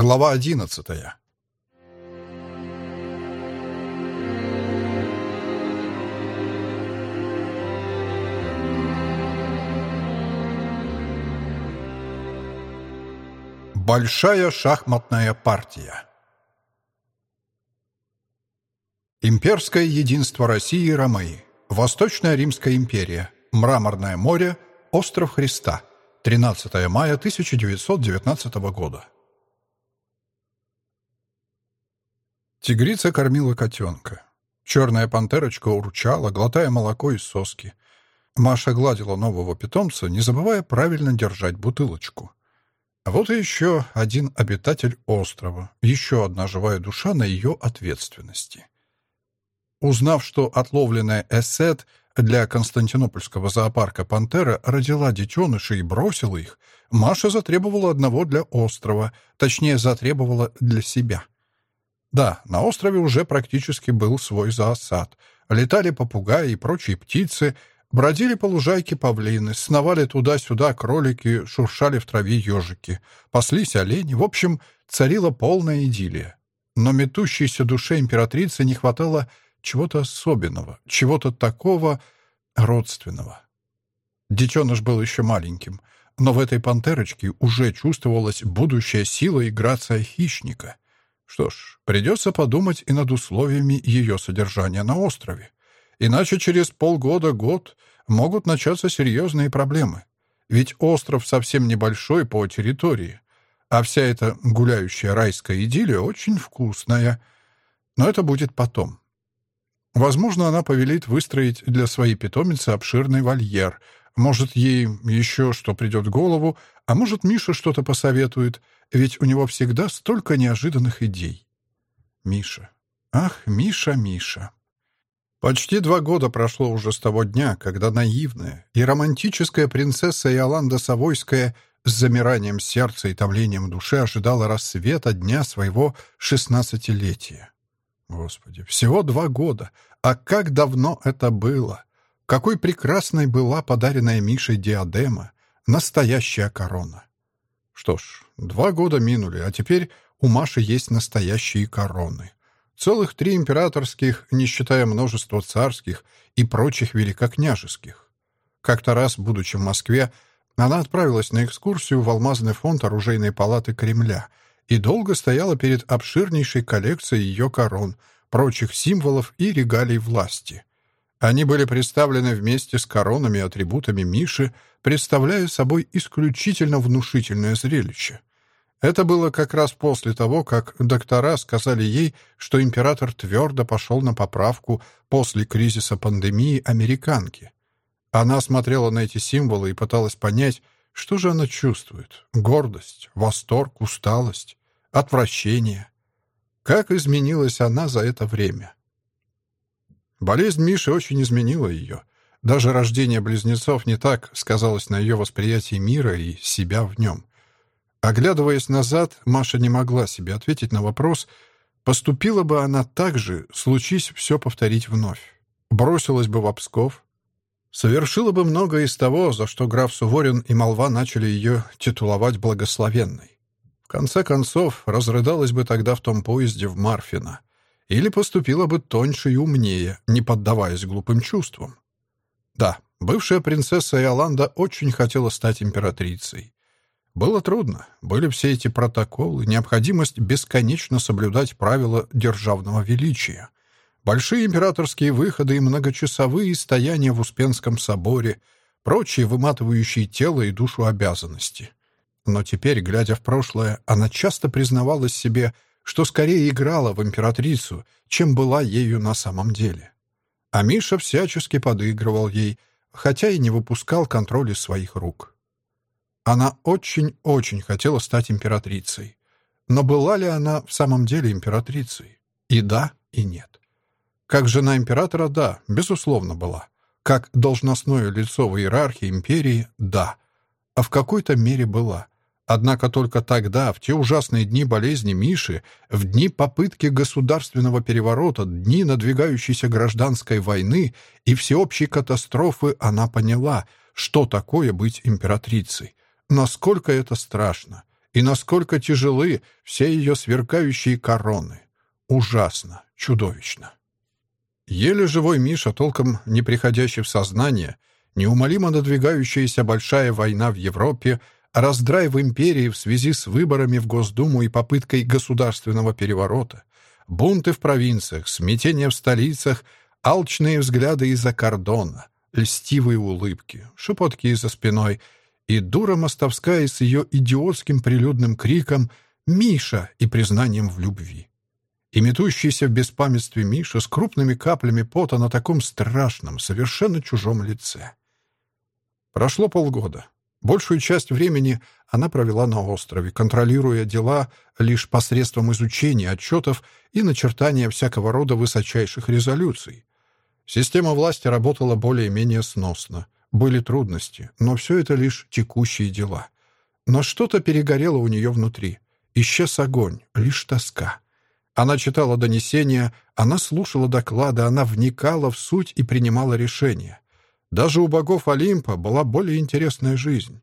Глава одиннадцатая. Большая шахматная партия. Имперское единство России и Ромеи. Восточная Римская империя. Мраморное море. Остров Христа. 13 мая 1919 года. Тигрица кормила котенка. Черная пантерочка урчала, глотая молоко из соски. Маша гладила нового питомца, не забывая правильно держать бутылочку. А вот и еще один обитатель острова, еще одна живая душа на ее ответственности. Узнав, что отловленная эсет для Константинопольского зоопарка «Пантера» родила детенышей и бросила их, Маша затребовала одного для острова, точнее, затребовала для себя — да, на острове уже практически был свой зоосад. Летали попугаи и прочие птицы, бродили по лужайке павлины, сновали туда-сюда кролики, шуршали в траве ежики, паслись олени. В общем, царила полная идиллия. Но метущейся душе императрицы не хватало чего-то особенного, чего-то такого родственного. Детеныш был еще маленьким, но в этой пантерочке уже чувствовалась будущая сила и грация хищника — что ж, придется подумать и над условиями ее содержания на острове. Иначе через полгода-год могут начаться серьезные проблемы. Ведь остров совсем небольшой по территории, а вся эта гуляющая райская идиллия очень вкусная. Но это будет потом. Возможно, она повелит выстроить для своей питомицы обширный вольер. Может, ей еще что придет в голову, а может, Миша что-то посоветует — ведь у него всегда столько неожиданных идей. Миша. Ах, Миша, Миша. Почти два года прошло уже с того дня, когда наивная и романтическая принцесса Иоланда Савойская с замиранием сердца и томлением души ожидала рассвета дня своего шестнадцатилетия. Господи, всего два года, а как давно это было! Какой прекрасной была подаренная Мишей диадема, настоящая корона! Что ж, два года минули, а теперь у Маши есть настоящие короны. Целых три императорских, не считая множества царских и прочих великокняжеских. Как-то раз, будучи в Москве, она отправилась на экскурсию в алмазный фонд оружейной палаты Кремля и долго стояла перед обширнейшей коллекцией ее корон, прочих символов и регалий власти. Они были представлены вместе с коронами и атрибутами Миши, представляя собой исключительно внушительное зрелище. Это было как раз после того, как доктора сказали ей, что император твердо пошел на поправку после кризиса пандемии американки. Она смотрела на эти символы и пыталась понять, что же она чувствует. Гордость, восторг, усталость, отвращение. Как изменилась она за это время? Болезнь Миши очень изменила ее. Даже рождение близнецов не так сказалось на ее восприятии мира и себя в нем. Оглядываясь назад, Маша не могла себе ответить на вопрос, поступила бы она так же, случись все повторить вновь. Бросилась бы в Псков, совершила бы многое из того, за что граф Суворин и молва начали ее титуловать благословенной. В конце концов, разрыдалась бы тогда в том поезде в Марфино или поступила бы тоньше и умнее, не поддаваясь глупым чувствам. Да, бывшая принцесса Иоланда очень хотела стать императрицей. Было трудно, были все эти протоколы, необходимость бесконечно соблюдать правила державного величия, большие императорские выходы и многочасовые стояния в Успенском соборе, прочие выматывающие тело и душу обязанности. Но теперь, глядя в прошлое, она часто признавалась себе — что скорее играла в императрицу, чем была ею на самом деле. А Миша всячески подыгрывал ей, хотя и не выпускал контроль из своих рук. Она очень-очень хотела стать императрицей. Но была ли она в самом деле императрицей? И да, и нет. Как жена императора, да, безусловно, была. Как должностное лицо в иерархии империи, да. А в какой-то мере была — Однако только тогда, в те ужасные дни болезни Миши, в дни попытки государственного переворота, дни надвигающейся гражданской войны и всеобщей катастрофы, она поняла, что такое быть императрицей, насколько это страшно и насколько тяжелы все ее сверкающие короны. Ужасно, чудовищно. Еле живой Миша, толком не приходящий в сознание, неумолимо надвигающаяся большая война в Европе, раздрай в империи в связи с выборами в Госдуму и попыткой государственного переворота, бунты в провинциях, смятение в столицах, алчные взгляды из-за кордона, льстивые улыбки, шепотки за спиной и дура мостовская с ее идиотским прилюдным криком «Миша!» и признанием в любви. И метущийся в беспамятстве Миша с крупными каплями пота на таком страшном, совершенно чужом лице. Прошло полгода. Большую часть времени она провела на острове, контролируя дела лишь посредством изучения отчетов и начертания всякого рода высочайших резолюций. Система власти работала более-менее сносно. Были трудности, но все это лишь текущие дела. Но что-то перегорело у нее внутри. Исчез огонь, лишь тоска. Она читала донесения, она слушала доклады, она вникала в суть и принимала решения. Даже у богов Олимпа была более интересная жизнь.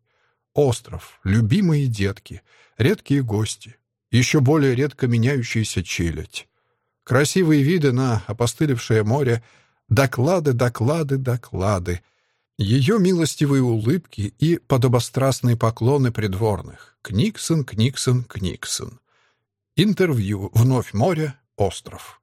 Остров, любимые детки, редкие гости, еще более редко меняющаяся челядь. Красивые виды на опостылевшее море, доклады, доклады, доклады, ее милостивые улыбки и подобострастные поклоны придворных. Книксон, Книксон, Книксон. Интервью, вновь море, остров.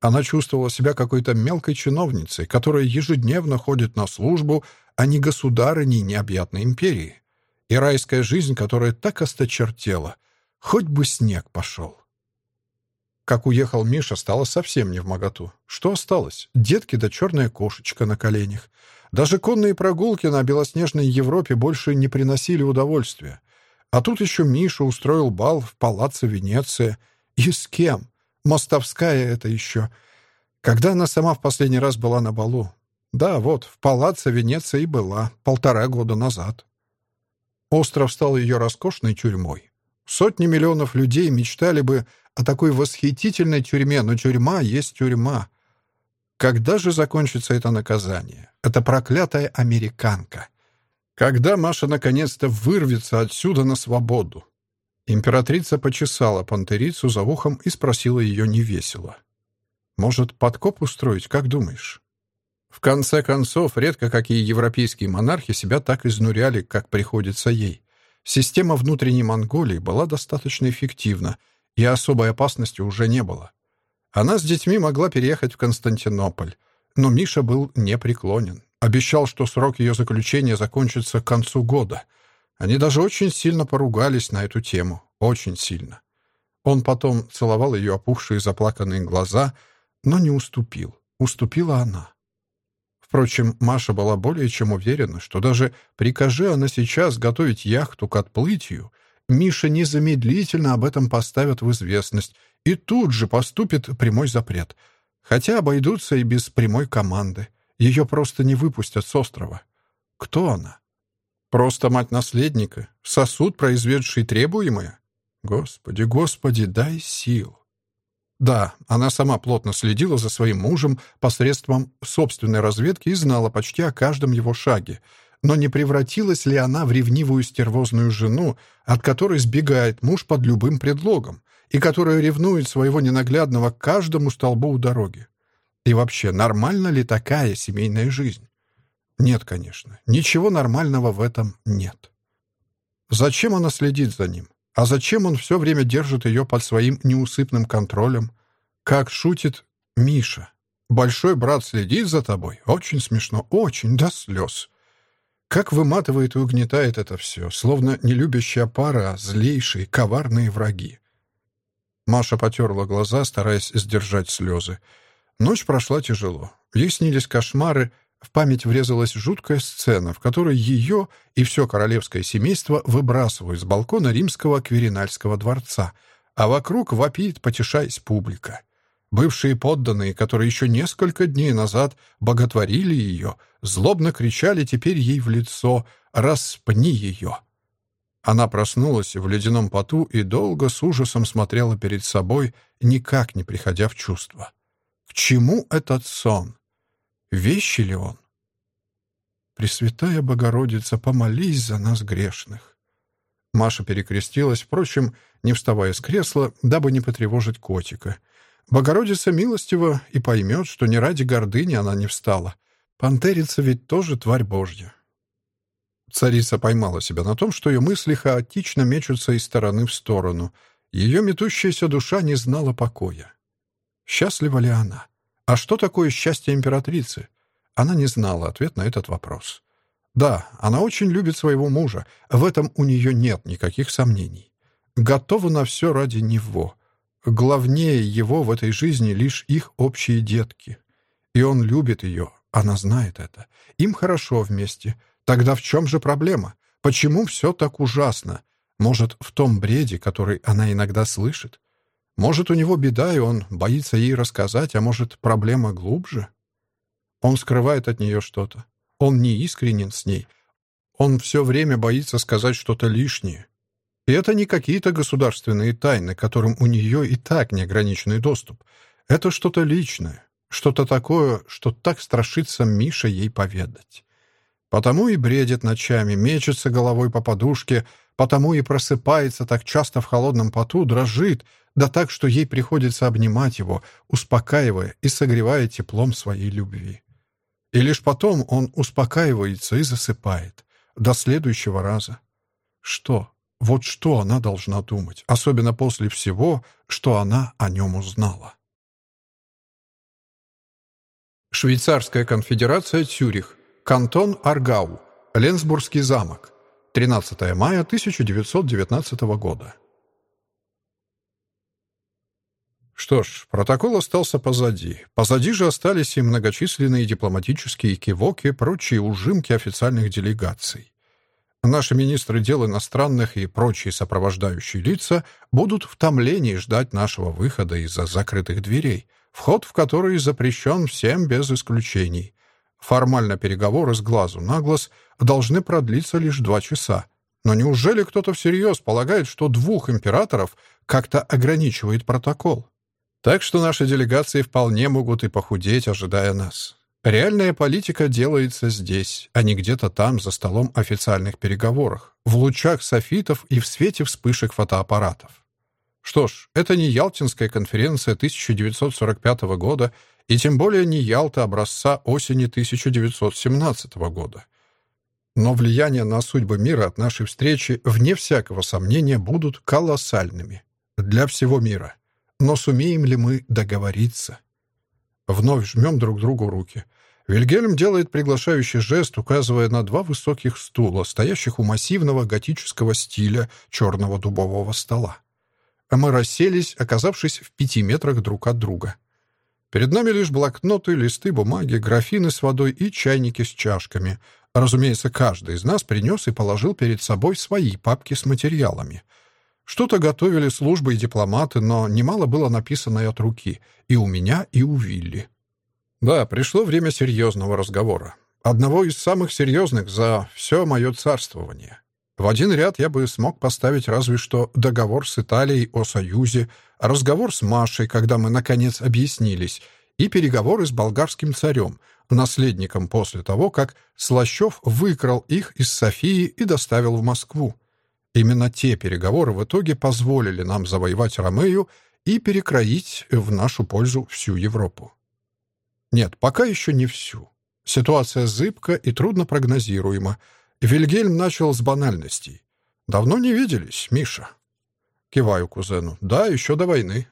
Она чувствовала себя какой-то мелкой чиновницей, которая ежедневно ходит на службу, а не государыней необъятной империи. И райская жизнь, которая так осточертела, хоть бы снег пошел. Как уехал Миша, стало совсем не в моготу. Что осталось? Детки да черная кошечка на коленях. Даже конные прогулки на белоснежной Европе больше не приносили удовольствия. А тут еще Миша устроил бал в палаццо Венеция. И с кем? Мостовская это еще. Когда она сама в последний раз была на балу? Да, вот, в палаццо Венеция и была, полтора года назад. Остров стал ее роскошной тюрьмой. Сотни миллионов людей мечтали бы о такой восхитительной тюрьме, но тюрьма есть тюрьма. Когда же закончится это наказание? Это проклятая американка. Когда Маша наконец-то вырвется отсюда на свободу? Императрица почесала пантерицу за ухом и спросила ее невесело. «Может, подкоп устроить, как думаешь?» В конце концов, редко какие европейские монархи себя так изнуряли, как приходится ей. Система внутренней Монголии была достаточно эффективна, и особой опасности уже не было. Она с детьми могла переехать в Константинополь, но Миша был непреклонен. Обещал, что срок ее заключения закончится к концу года — они даже очень сильно поругались на эту тему. Очень сильно. Он потом целовал ее опухшие заплаканные глаза, но не уступил. Уступила она. Впрочем, Маша была более чем уверена, что даже прикажи она сейчас готовить яхту к отплытию, Миша незамедлительно об этом поставят в известность и тут же поступит прямой запрет. Хотя обойдутся и без прямой команды. Ее просто не выпустят с острова. Кто она? Просто мать наследника, сосуд, произведший требуемое? Господи, Господи, дай сил. Да, она сама плотно следила за своим мужем посредством собственной разведки и знала почти о каждом его шаге. Но не превратилась ли она в ревнивую стервозную жену, от которой сбегает муж под любым предлогом, и которая ревнует своего ненаглядного к каждому столбу у дороги? И вообще, нормальна ли такая семейная жизнь? Нет, конечно. Ничего нормального в этом нет. Зачем она следит за ним? А зачем он все время держит ее под своим неусыпным контролем? Как шутит Миша. «Большой брат следит за тобой. Очень смешно, очень, до слез». Как выматывает и угнетает это все, словно не любящая пара, а злейшие, коварные враги. Маша потерла глаза, стараясь сдержать слезы. Ночь прошла тяжело. Ей снились кошмары, в память врезалась жуткая сцена, в которой ее и все королевское семейство выбрасывают с балкона римского Кверинальского дворца, а вокруг вопит, потешаясь, публика. Бывшие подданные, которые еще несколько дней назад боготворили ее, злобно кричали теперь ей в лицо «Распни ее!». Она проснулась в ледяном поту и долго с ужасом смотрела перед собой, никак не приходя в чувство. К чему этот сон? Вещи ли он? Пресвятая Богородица, помолись за нас грешных. Маша перекрестилась, впрочем, не вставая с кресла, дабы не потревожить котика. Богородица милостива и поймет, что не ради гордыни она не встала. Пантерица ведь тоже тварь Божья. Царица поймала себя на том, что ее мысли хаотично мечутся из стороны в сторону. Ее метущаяся душа не знала покоя. Счастлива ли она? А что такое счастье императрицы? Она не знала ответ на этот вопрос. Да, она очень любит своего мужа, в этом у нее нет никаких сомнений. Готова на все ради него. Главнее его в этой жизни лишь их общие детки. И он любит ее, она знает это. Им хорошо вместе. Тогда в чем же проблема? Почему все так ужасно? Может, в том бреде, который она иногда слышит? Может, у него беда, и он боится ей рассказать, а может, проблема глубже? Он скрывает от нее что-то. Он не искренен с ней. Он все время боится сказать что-то лишнее. И это не какие-то государственные тайны, которым у нее и так неограниченный доступ. Это что-то личное, что-то такое, что так страшится Миша ей поведать. Потому и бредит ночами, мечется головой по подушке, потому и просыпается так часто в холодном поту, дрожит, да так, что ей приходится обнимать его, успокаивая и согревая теплом своей любви. И лишь потом он успокаивается и засыпает. До следующего раза. Что? Вот что она должна думать, особенно после всего, что она о нем узнала. Швейцарская конфедерация Цюрих. Кантон Аргау. Ленсбургский замок. 13 мая 1919 года. Что ж, протокол остался позади. Позади же остались и многочисленные дипломатические кивоки, прочие ужимки официальных делегаций. Наши министры дел иностранных и прочие сопровождающие лица будут в томлении ждать нашего выхода из-за закрытых дверей, вход в которые запрещен всем без исключений. Формально переговоры с глазу на глаз должны продлиться лишь два часа. Но неужели кто-то всерьез полагает, что двух императоров как-то ограничивает протокол? Так что наши делегации вполне могут и похудеть, ожидая нас. Реальная политика делается здесь, а не где-то там, за столом официальных переговоров, в лучах софитов и в свете вспышек фотоаппаратов. Что ж, это не Ялтинская конференция 1945 года и тем более не Ялта образца осени 1917 года. Но влияние на судьбы мира от нашей встречи, вне всякого сомнения, будут колоссальными. Для всего мира. Но сумеем ли мы договориться? Вновь жмем друг другу руки. Вильгельм делает приглашающий жест, указывая на два высоких стула, стоящих у массивного готического стиля черного дубового стола. А мы расселись, оказавшись в пяти метрах друг от друга. Перед нами лишь блокноты, листы бумаги, графины с водой и чайники с чашками. Разумеется, каждый из нас принес и положил перед собой свои папки с материалами — что-то готовили службы и дипломаты, но немало было написано и от руки. И у меня, и у Вилли. Да, пришло время серьезного разговора. Одного из самых серьезных за все мое царствование. В один ряд я бы смог поставить разве что договор с Италией о союзе, разговор с Машей, когда мы, наконец, объяснились, и переговоры с болгарским царем, наследником после того, как Слащев выкрал их из Софии и доставил в Москву. Именно те переговоры в итоге позволили нам завоевать Ромею и перекроить в нашу пользу всю Европу. Нет, пока еще не всю. Ситуация зыбка и трудно прогнозируема. Вильгельм начал с банальностей. «Давно не виделись, Миша». Киваю кузену. «Да, еще до войны».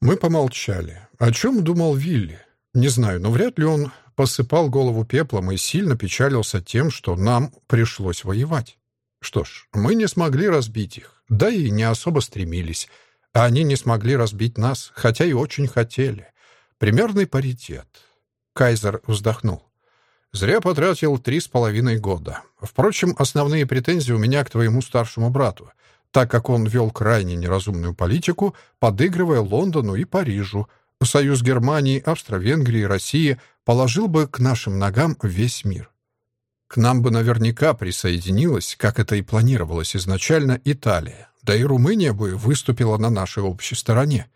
Мы помолчали. О чем думал Вилли? Не знаю, но вряд ли он посыпал голову пеплом и сильно печалился тем, что нам пришлось воевать. Что ж, мы не смогли разбить их, да и не особо стремились. А они не смогли разбить нас, хотя и очень хотели. Примерный паритет. Кайзер вздохнул. Зря потратил три с половиной года. Впрочем, основные претензии у меня к твоему старшему брату, так как он вел крайне неразумную политику, подыгрывая Лондону и Парижу. Союз Германии, Австро-Венгрии, России положил бы к нашим ногам весь мир. К нам бы наверняка присоединилась, как это и планировалось изначально, Италия, да и Румыния бы выступила на нашей общей стороне.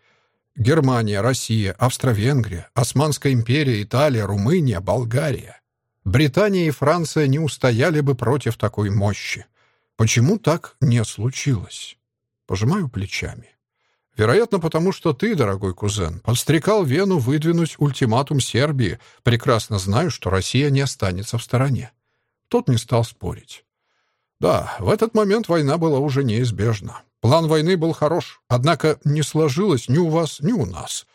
Германия, Россия, Австро-Венгрия, Османская империя, Италия, Румыния, Болгария. Британия и Франция не устояли бы против такой мощи. Почему так не случилось? Пожимаю плечами. Вероятно, потому что ты, дорогой кузен, подстрекал Вену выдвинуть ультиматум Сербии, прекрасно зная, что Россия не останется в стороне. Тот не стал спорить. Да, в этот момент война была уже неизбежна. План войны был хорош, однако не сложилось ни у вас, ни у нас.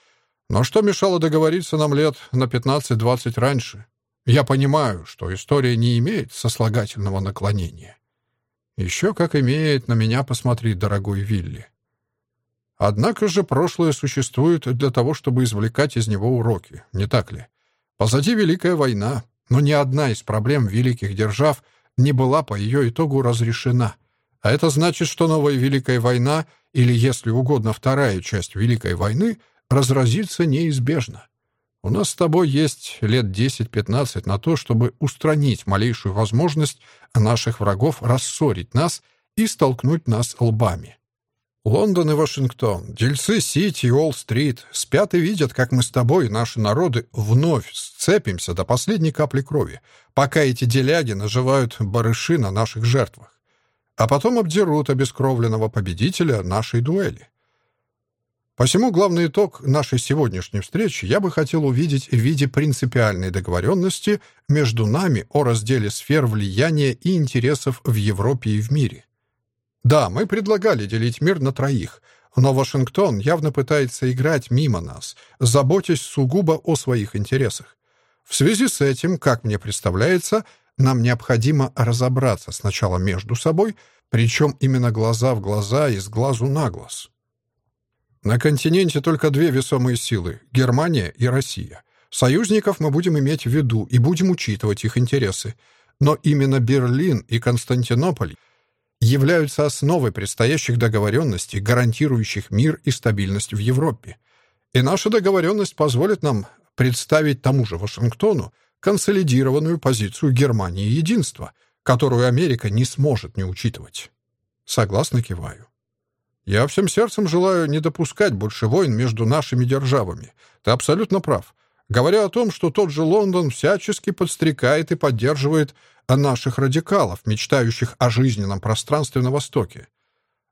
Но что мешало договориться нам лет на 15-20 раньше? Я понимаю, что история не имеет сослагательного наклонения. Еще как имеет на меня посмотреть, дорогой Вилли. Однако же прошлое существует для того, чтобы извлекать из него уроки, не так ли? Позади Великая война, но ни одна из проблем великих держав не была по ее итогу разрешена. А это значит, что новая Великая война, или, если угодно, вторая часть Великой войны, разразится неизбежно. У нас с тобой есть лет 10-15 на то, чтобы устранить малейшую возможность наших врагов рассорить нас и столкнуть нас лбами. Лондон и Вашингтон, дельцы Сити и Уолл-стрит спят и видят, как мы с тобой и наши народы вновь сцепимся до последней капли крови, пока эти деляги наживают барыши на наших жертвах, а потом обдерут обескровленного победителя нашей дуэли. Посему главный итог нашей сегодняшней встречи я бы хотел увидеть в виде принципиальной договоренности между нами о разделе сфер влияния и интересов в Европе и в мире. Да, мы предлагали делить мир на троих, но Вашингтон явно пытается играть мимо нас, заботясь сугубо о своих интересах. В связи с этим, как мне представляется, нам необходимо разобраться сначала между собой, причем именно глаза в глаза и с глазу на глаз. На континенте только две весомые силы — Германия и Россия. Союзников мы будем иметь в виду и будем учитывать их интересы. Но именно Берлин и Константинополь являются основой предстоящих договоренностей, гарантирующих мир и стабильность в Европе. И наша договоренность позволит нам представить тому же Вашингтону консолидированную позицию Германии единства, которую Америка не сможет не учитывать. Согласно киваю. Я всем сердцем желаю не допускать больше войн между нашими державами. Ты абсолютно прав. Говоря о том, что тот же Лондон всячески подстрекает и поддерживает наших радикалов, мечтающих о жизненном пространстве на Востоке.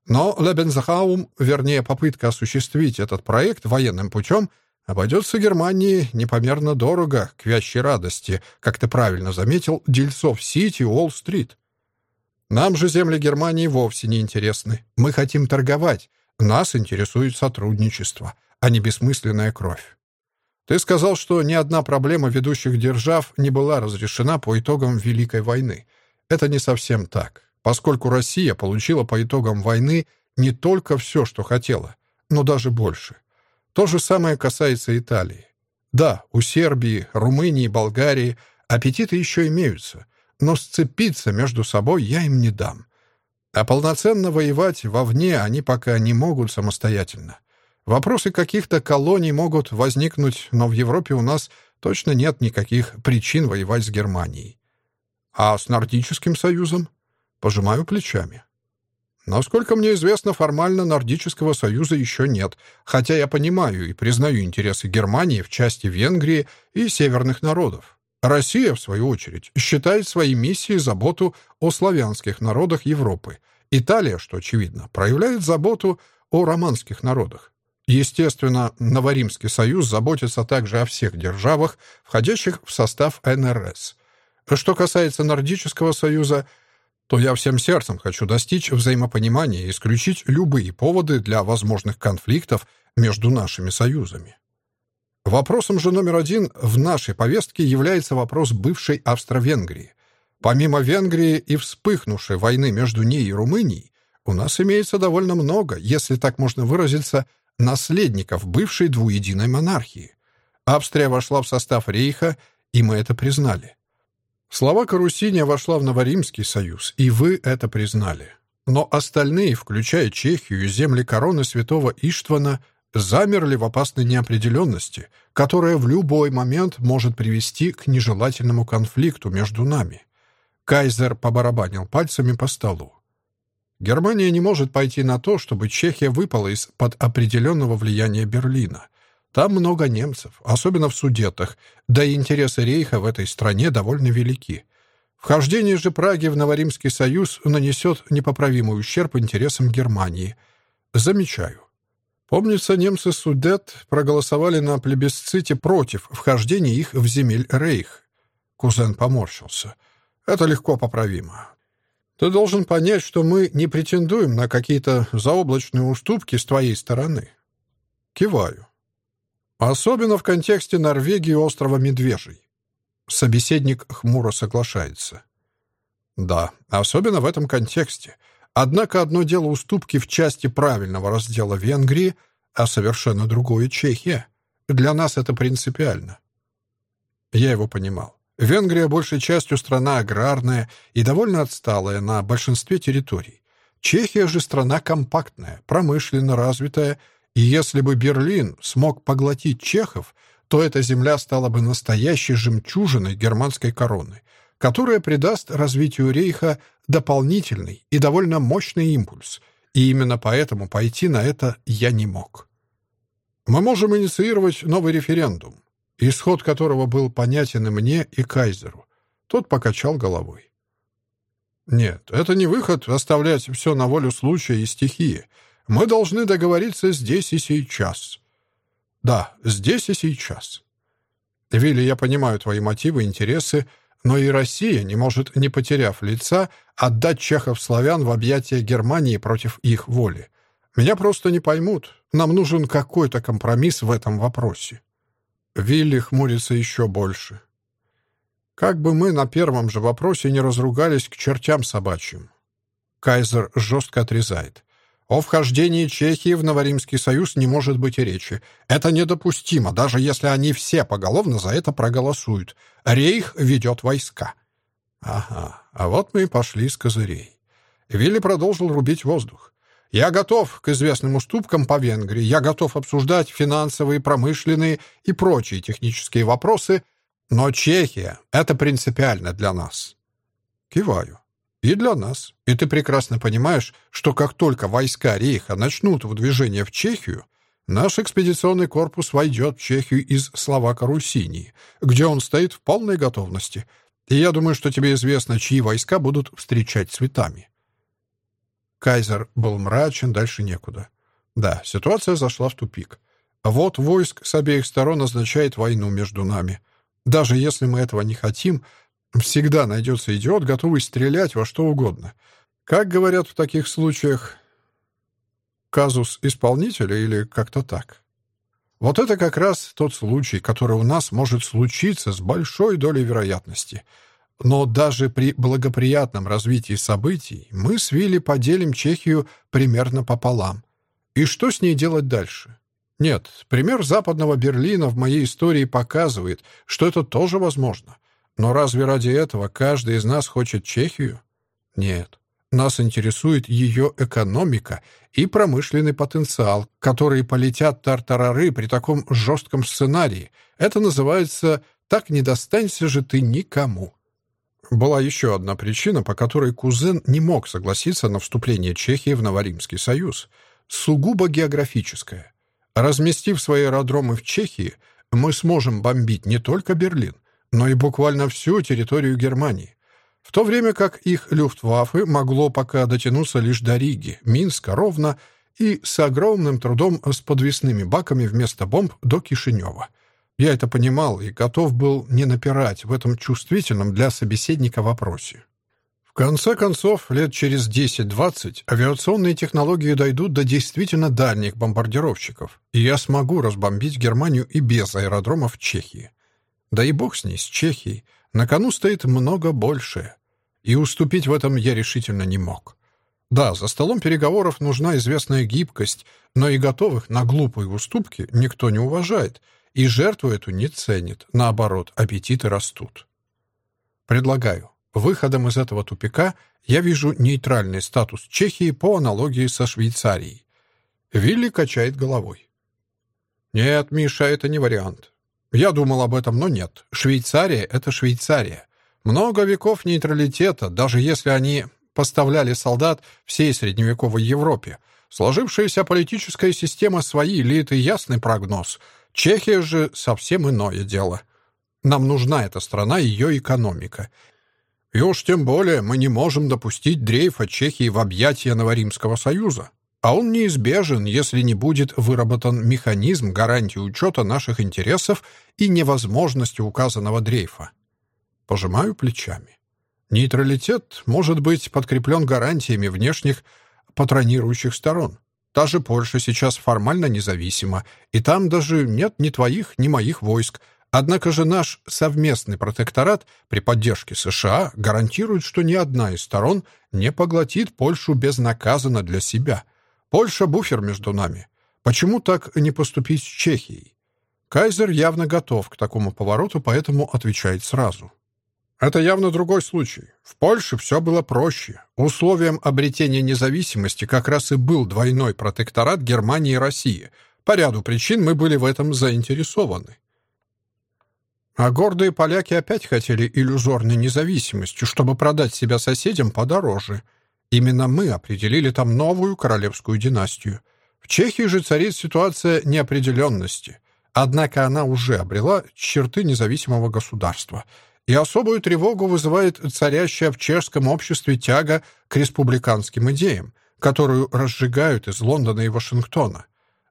Но Лебензахаум, вернее, попытка осуществить этот проект военным путем, обойдется Германии непомерно дорого, к вящей радости, как ты правильно заметил, дельцов Сити и Уолл-стрит. Нам же земли Германии вовсе не интересны. Мы хотим торговать. Нас интересует сотрудничество, а не бессмысленная кровь. Ты сказал, что ни одна проблема ведущих держав не была разрешена по итогам Великой войны. Это не совсем так, поскольку Россия получила по итогам войны не только все, что хотела, но даже больше. То же самое касается Италии. Да, у Сербии, Румынии, Болгарии аппетиты еще имеются — но сцепиться между собой я им не дам. А полноценно воевать вовне они пока не могут самостоятельно. Вопросы каких-то колоний могут возникнуть, но в Европе у нас точно нет никаких причин воевать с Германией. А с Нордическим союзом? Пожимаю плечами. Насколько мне известно, формально Нордического союза еще нет, хотя я понимаю и признаю интересы Германии в части Венгрии и северных народов. Россия, в свою очередь, считает своей миссией заботу о славянских народах Европы. Италия, что очевидно, проявляет заботу о романских народах. Естественно, Новоримский союз заботится также о всех державах, входящих в состав НРС. Что касается Нордического союза, то я всем сердцем хочу достичь взаимопонимания и исключить любые поводы для возможных конфликтов между нашими союзами. Вопросом же номер один в нашей повестке является вопрос бывшей Австро-Венгрии. Помимо Венгрии и вспыхнувшей войны между ней и Румынией, у нас имеется довольно много, если так можно выразиться, наследников бывшей двуединой монархии. Австрия вошла в состав Рейха, и мы это признали. Словака Русиния вошла в Новоримский союз, и вы это признали. Но остальные, включая Чехию и земли короны святого Иштвана, замерли в опасной неопределенности, которая в любой момент может привести к нежелательному конфликту между нами. Кайзер побарабанил пальцами по столу. Германия не может пойти на то, чтобы Чехия выпала из-под определенного влияния Берлина. Там много немцев, особенно в Судетах, да и интересы Рейха в этой стране довольно велики. Вхождение же Праги в Новоримский союз нанесет непоправимый ущерб интересам Германии. Замечаю. Помнится, немцы Судет проголосовали на плебисците против вхождения их в земель Рейх. Кузен поморщился. Это легко поправимо. Ты должен понять, что мы не претендуем на какие-то заоблачные уступки с твоей стороны. Киваю. Особенно в контексте Норвегии и острова Медвежий. Собеседник хмуро соглашается. Да, особенно в этом контексте. Однако одно дело уступки в части правильного раздела Венгрии, а совершенно другое — Чехия. Для нас это принципиально. Я его понимал. Венгрия большей частью страна аграрная и довольно отсталая на большинстве территорий. Чехия же страна компактная, промышленно развитая, и если бы Берлин смог поглотить чехов, то эта земля стала бы настоящей жемчужиной германской короны, которая придаст развитию рейха дополнительный и довольно мощный импульс, и именно поэтому пойти на это я не мог. Мы можем инициировать новый референдум, исход которого был понятен и мне, и Кайзеру. Тот покачал головой. Нет, это не выход оставлять все на волю случая и стихии. Мы должны договориться здесь и сейчас. Да, здесь и сейчас. Вилли, я понимаю твои мотивы интересы, но и Россия не может, не потеряв лица, отдать чехов-славян в объятия Германии против их воли. Меня просто не поймут. Нам нужен какой-то компромисс в этом вопросе. Вилли хмурится еще больше. Как бы мы на первом же вопросе не разругались к чертям собачьим. Кайзер жестко отрезает. О вхождении Чехии в Новоримский союз не может быть и речи. Это недопустимо, даже если они все поголовно за это проголосуют. Рейх ведет войска. Ага, а вот мы и пошли с козырей. Вилли продолжил рубить воздух. Я готов к известным уступкам по Венгрии, я готов обсуждать финансовые, промышленные и прочие технические вопросы, но Чехия — это принципиально для нас. Киваю. И для нас. И ты прекрасно понимаешь, что как только войска Рейха начнут выдвижение в Чехию, наш экспедиционный корпус войдет в Чехию из Словако-Руссинии, где он стоит в полной готовности. И я думаю, что тебе известно, чьи войска будут встречать цветами. Кайзер был мрачен, дальше некуда. Да, ситуация зашла в тупик. Вот войск с обеих сторон означает войну между нами. Даже если мы этого не хотим, всегда найдется идиот, готовый стрелять во что угодно. Как говорят в таких случаях, казус исполнителя или как-то так. Вот это как раз тот случай, который у нас может случиться с большой долей вероятности — но даже при благоприятном развитии событий мы с Вилли поделим Чехию примерно пополам. И что с ней делать дальше? Нет, пример западного Берлина в моей истории показывает, что это тоже возможно. Но разве ради этого каждый из нас хочет Чехию? Нет. Нас интересует ее экономика и промышленный потенциал, которые полетят тартарары при таком жестком сценарии. Это называется «так не достанься же ты никому». Была еще одна причина, по которой кузен не мог согласиться на вступление Чехии в Новоримский союз. Сугубо географическая. Разместив свои аэродромы в Чехии, мы сможем бомбить не только Берлин, но и буквально всю территорию Германии. В то время как их люфтваффе могло пока дотянуться лишь до Риги, Минска, Ровно и с огромным трудом с подвесными баками вместо бомб до Кишинева. Я это понимал и готов был не напирать в этом чувствительном для собеседника вопросе. В конце концов, лет через 10-20 авиационные технологии дойдут до действительно дальних бомбардировщиков, и я смогу разбомбить Германию и без аэродромов Чехии. Да и бог с ней, с Чехией. На кону стоит много большее. И уступить в этом я решительно не мог. Да, за столом переговоров нужна известная гибкость, но и готовых на глупые уступки никто не уважает — и жертву эту не ценит. Наоборот, аппетиты растут. Предлагаю. Выходом из этого тупика я вижу нейтральный статус Чехии по аналогии со Швейцарией. Вилли качает головой. Нет, Миша, это не вариант. Я думал об этом, но нет. Швейцария — это Швейцария. Много веков нейтралитета, даже если они поставляли солдат всей средневековой Европе. Сложившаяся политическая система свои элиты, ясный прогноз — Чехия же совсем иное дело. Нам нужна эта страна и ее экономика. И уж тем более мы не можем допустить дрейфа Чехии в объятия Новоримского Союза. А он неизбежен, если не будет выработан механизм гарантии учета наших интересов и невозможности указанного дрейфа. Пожимаю плечами. Нейтралитет может быть подкреплен гарантиями внешних патронирующих сторон. Та же Польша сейчас формально независима, и там даже нет ни твоих, ни моих войск. Однако же наш совместный протекторат при поддержке США гарантирует, что ни одна из сторон не поглотит Польшу безнаказанно для себя. Польша — буфер между нами. Почему так не поступить с Чехией? Кайзер явно готов к такому повороту, поэтому отвечает сразу. Это явно другой случай. В Польше все было проще. Условием обретения независимости как раз и был двойной протекторат Германии и России. По ряду причин мы были в этом заинтересованы. А гордые поляки опять хотели иллюзорной независимости, чтобы продать себя соседям подороже. Именно мы определили там новую королевскую династию. В Чехии же царит ситуация неопределенности. Однако она уже обрела черты независимого государства — и особую тревогу вызывает царящая в чешском обществе тяга к республиканским идеям, которую разжигают из Лондона и Вашингтона.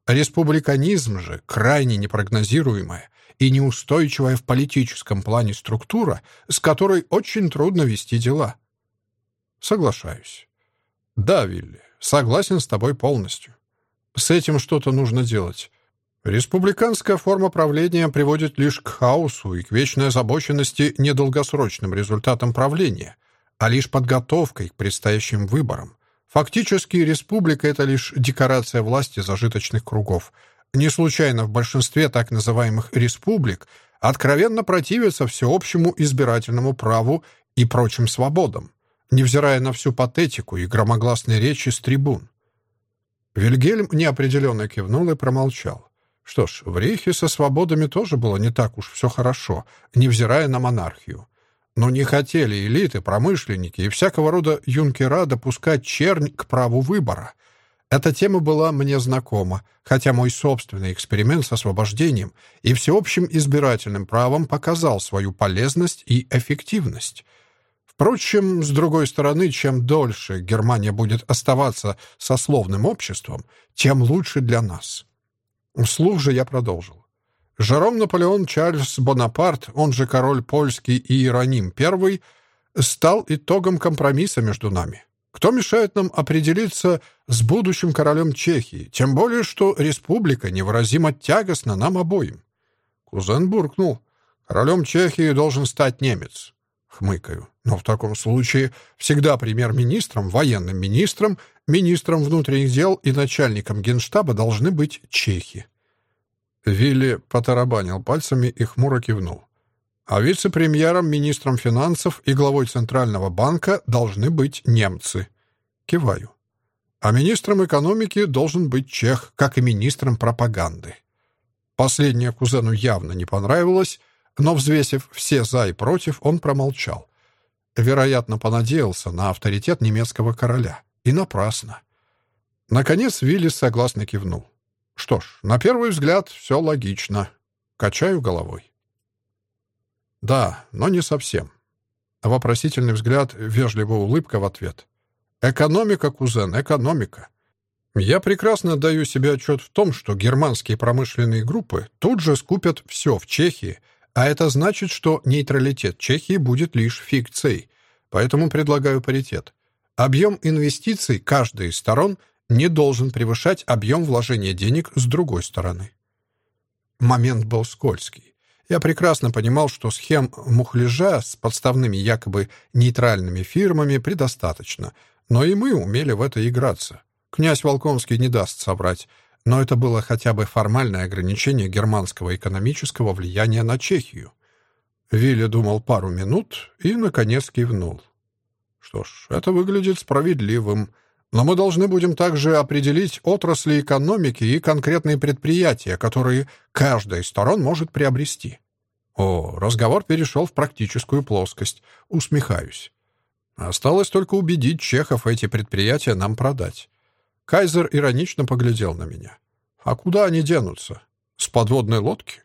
Республиканизм же крайне непрогнозируемая и неустойчивая в политическом плане структура, с которой очень трудно вести дела. Соглашаюсь. Да, Вилли, согласен с тобой полностью. С этим что-то нужно делать. Республиканская форма правления приводит лишь к хаосу и к вечной озабоченности недолгосрочным результатам правления, а лишь подготовкой к предстоящим выборам. Фактически, республика — это лишь декорация власти зажиточных кругов. Не случайно в большинстве так называемых республик откровенно противятся всеобщему избирательному праву и прочим свободам, невзирая на всю патетику и громогласные речи с трибун. Вильгельм неопределенно кивнул и промолчал. Что ж, в Рейхе со свободами тоже было не так уж все хорошо, невзирая на монархию. Но не хотели элиты, промышленники и всякого рода юнкера допускать чернь к праву выбора. Эта тема была мне знакома, хотя мой собственный эксперимент с освобождением и всеобщим избирательным правом показал свою полезность и эффективность. Впрочем, с другой стороны, чем дольше Германия будет оставаться сословным обществом, тем лучше для нас. Вслух же я продолжил. Жером Наполеон Чарльз Бонапарт, он же король польский и Иероним I, стал итогом компромисса между нами. Кто мешает нам определиться с будущим королем Чехии, тем более, что республика невыразимо тягостна нам обоим? Кузен буркнул. Королем Чехии должен стать немец. Хмыкаю. Но в таком случае всегда премьер-министром, военным министром, министром внутренних дел и начальником генштаба должны быть чехи. Вилли потарабанил пальцами и хмуро кивнул. А вице-премьером, министром финансов и главой Центрального банка должны быть немцы. Киваю. А министром экономики должен быть чех, как и министром пропаганды. Последнее кузену явно не понравилось, но, взвесив все «за» и «против», он промолчал. Вероятно, понадеялся на авторитет немецкого короля. И напрасно. Наконец Виллис согласно кивнул. Что ж, на первый взгляд все логично. Качаю головой. Да, но не совсем. Вопросительный взгляд, вежливая улыбка в ответ. Экономика, кузен, экономика. Я прекрасно отдаю себе отчет в том, что германские промышленные группы тут же скупят все в Чехии — а это значит, что нейтралитет Чехии будет лишь фикцией. Поэтому предлагаю паритет. Объем инвестиций каждой из сторон не должен превышать объем вложения денег с другой стороны. Момент был скользкий. Я прекрасно понимал, что схем мухляжа с подставными якобы нейтральными фирмами предостаточно, но и мы умели в это играться. Князь Волконский не даст соврать. Но это было хотя бы формальное ограничение германского экономического влияния на Чехию. Вилли думал пару минут и, наконец, кивнул. Что ж, это выглядит справедливым. Но мы должны будем также определить отрасли экономики и конкретные предприятия, которые каждая из сторон может приобрести. О, разговор перешел в практическую плоскость. Усмехаюсь. Осталось только убедить чехов эти предприятия нам продать. Кайзер иронично поглядел на меня. «А куда они денутся? С подводной лодки?»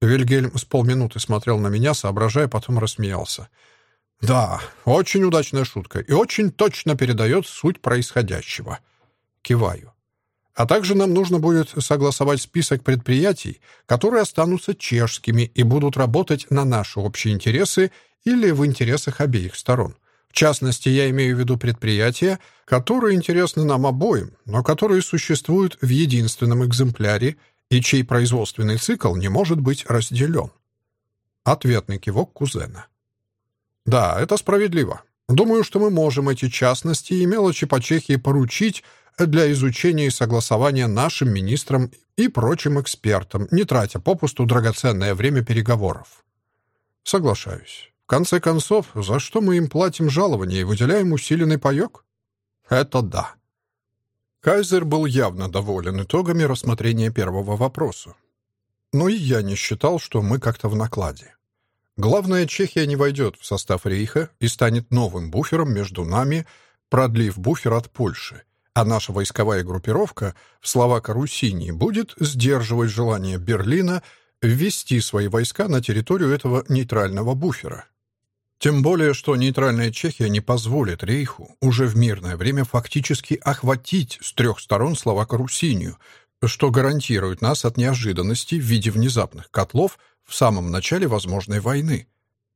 Вильгельм с полминуты смотрел на меня, соображая, потом рассмеялся. Да, очень удачная шутка и очень точно передает суть происходящего. Киваю. А также нам нужно будет согласовать список предприятий, которые останутся чешскими и будут работать на наши общие интересы или в интересах обеих сторон. В частности, я имею в виду предприятия, которые интересны нам обоим, но которые существуют в единственном экземпляре и чей производственный цикл не может быть разделен. Ответный кивок кузена. Да, это справедливо. Думаю, что мы можем эти частности и мелочи по Чехии поручить для изучения и согласования нашим министрам и прочим экспертам, не тратя попусту драгоценное время переговоров. Соглашаюсь. В конце концов, за что мы им платим жалование и выделяем усиленный паёк? Это да. Кайзер был явно доволен итогами рассмотрения первого вопроса. Но и я не считал, что мы как-то в накладе. Главное, Чехия не войдет в состав Рейха и станет новым буфером между нами, продлив буфер от Польши, а наша войсковая группировка в Словако-Руссинии будет сдерживать желание Берлина ввести свои войска на территорию этого нейтрального буфера. Тем более, что нейтральная Чехия не позволит Рейху уже в мирное время фактически охватить с трех сторон Словако-Руссинию, что гарантирует нас от неожиданностей в виде внезапных котлов в самом начале возможной войны,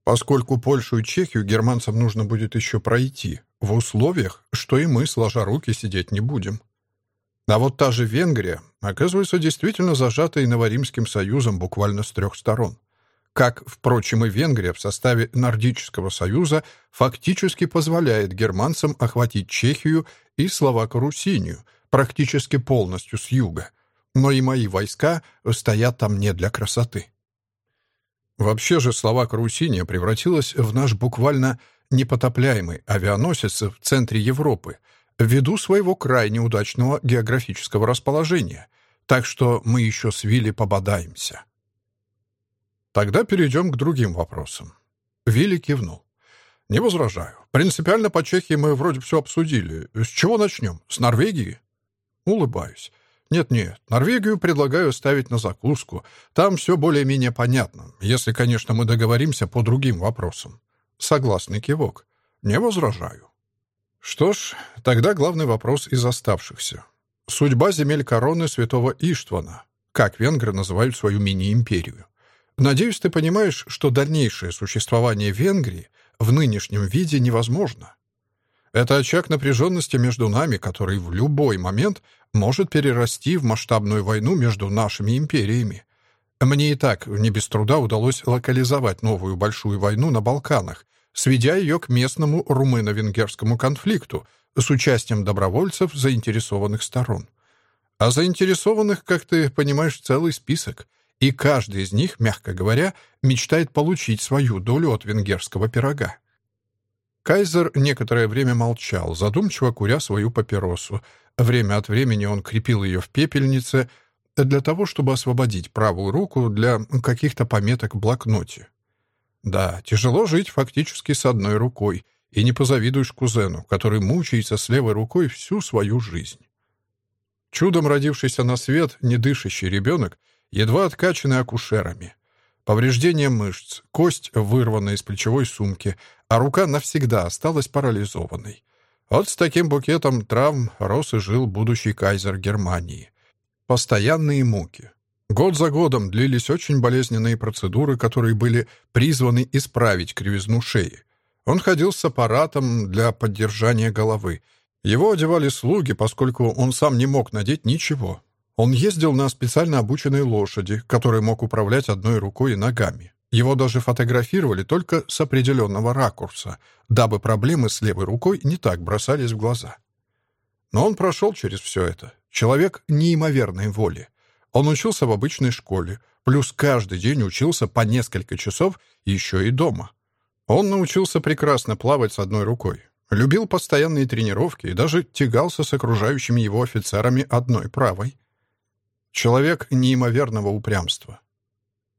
поскольку Польшу и Чехию германцам нужно будет еще пройти, в условиях, что и мы, сложа руки, сидеть не будем. А вот та же Венгрия оказывается действительно зажатой Новоримским союзом буквально с трех сторон. Как, впрочем, и Венгрия в составе Нордического союза фактически позволяет германцам охватить Чехию и Словако-Руссинию практически полностью с юга. Но и мои войска стоят там не для красоты. Вообще же Словако-Руссиния превратилась в наш буквально непотопляемый авианосец в центре Европы, ввиду своего крайне удачного географического расположения, так что мы еще с Вилли пободаемся. Тогда перейдем к другим вопросам. Вилли кивнул. «Не возражаю. Принципиально по Чехии мы вроде все обсудили. С чего начнем? С Норвегии?» Улыбаюсь. «Нет-нет, Норвегию предлагаю ставить на закуску. Там все более-менее понятно, если, конечно, мы договоримся по другим вопросам». Согласный кивок. Не возражаю. Что ж, тогда главный вопрос из оставшихся. Судьба земель короны святого Иштвана, как венгры называют свою мини-империю. Надеюсь, ты понимаешь, что дальнейшее существование Венгрии в нынешнем виде невозможно. Это очаг напряженности между нами, который в любой момент может перерасти в масштабную войну между нашими империями. Мне и так не без труда удалось локализовать новую большую войну на Балканах, сведя ее к местному румыно-венгерскому конфликту с участием добровольцев заинтересованных сторон. А заинтересованных, как ты понимаешь, целый список, и каждый из них, мягко говоря, мечтает получить свою долю от венгерского пирога. Кайзер некоторое время молчал, задумчиво куря свою папиросу. Время от времени он крепил ее в пепельнице для того, чтобы освободить правую руку для каких-то пометок в блокноте. Да, тяжело жить фактически с одной рукой, и не позавидуешь кузену, который мучается с левой рукой всю свою жизнь. Чудом родившийся на свет недышащий ребенок, едва откачанный акушерами. Повреждение мышц, кость вырвана из плечевой сумки, а рука навсегда осталась парализованной. Вот с таким букетом травм рос и жил будущий кайзер Германии. Постоянные муки, Год за годом длились очень болезненные процедуры, которые были призваны исправить кривизну шеи. Он ходил с аппаратом для поддержания головы. Его одевали слуги, поскольку он сам не мог надеть ничего. Он ездил на специально обученной лошади, который мог управлять одной рукой и ногами. Его даже фотографировали только с определенного ракурса, дабы проблемы с левой рукой не так бросались в глаза. Но он прошел через все это. Человек неимоверной воли. Он учился в обычной школе, плюс каждый день учился по несколько часов еще и дома. Он научился прекрасно плавать с одной рукой, любил постоянные тренировки и даже тягался с окружающими его офицерами одной правой. Человек неимоверного упрямства.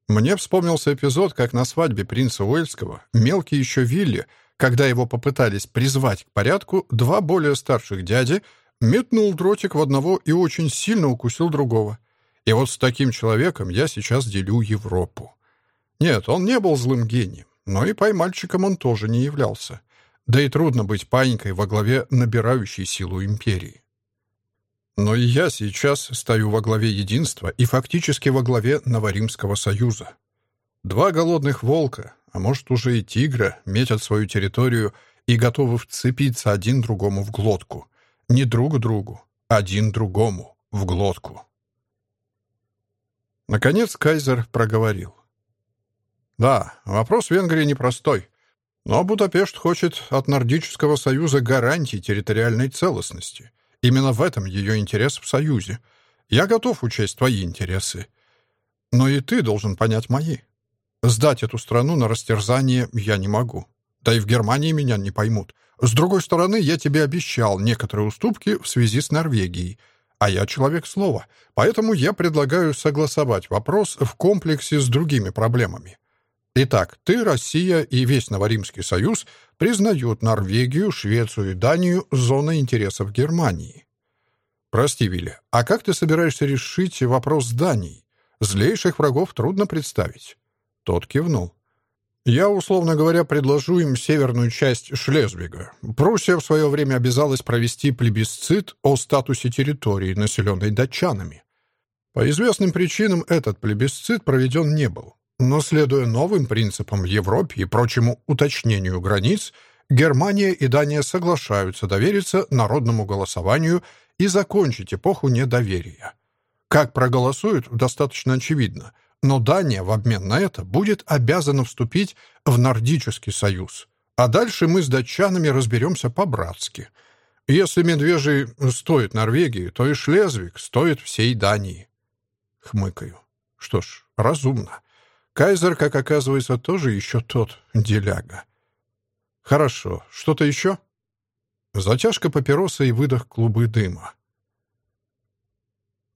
Мне вспомнился эпизод, как на свадьбе принца Уэльского мелкий еще Вилли, когда его попытались призвать к порядку, два более старших дяди метнул дротик в одного и очень сильно укусил другого — и вот с таким человеком я сейчас делю Европу. Нет, он не был злым гением. но и поймальчиком он тоже не являлся. Да и трудно быть паникой во главе набирающей силу империи. Но и я сейчас стою во главе единства и фактически во главе Новоримского союза. Два голодных волка, а может уже и тигра, метят свою территорию и готовы вцепиться один другому в глотку. Не друг другу, один другому в глотку. Наконец кайзер проговорил. Да, вопрос Венгрии непростой. Но Будапешт хочет от Нордического союза гарантий территориальной целостности. Именно в этом ее интерес в Союзе. Я готов учесть твои интересы. Но и ты должен понять мои. Сдать эту страну на растерзание я не могу. Да и в Германии меня не поймут. С другой стороны, я тебе обещал некоторые уступки в связи с Норвегией. А я человек слова, поэтому я предлагаю согласовать вопрос в комплексе с другими проблемами. Итак, ты, Россия и весь Новоримский союз признают Норвегию, Швецию и Данию зоной интересов Германии. Прости, Вилли, а как ты собираешься решить вопрос с Данией? Злейших врагов трудно представить. Тот кивнул. Я, условно говоря, предложу им северную часть Шлезвига. Пруссия в свое время обязалась провести плебисцит о статусе территории, населенной датчанами. По известным причинам этот плебисцит проведен не был. Но, следуя новым принципам Европе и прочему уточнению границ, Германия и Дания соглашаются довериться народному голосованию и закончить эпоху недоверия. Как проголосуют, достаточно очевидно, но Дания в обмен на это будет обязана вступить в Нордический союз. А дальше мы с датчанами разберемся по-братски. Если Медвежий стоит Норвегии, то и Шлезвиг стоит всей Дании. Хмыкаю. Что ж, разумно. Кайзер, как оказывается, тоже еще тот деляга. Хорошо. Что-то еще? Затяжка папироса и выдох клубы дыма.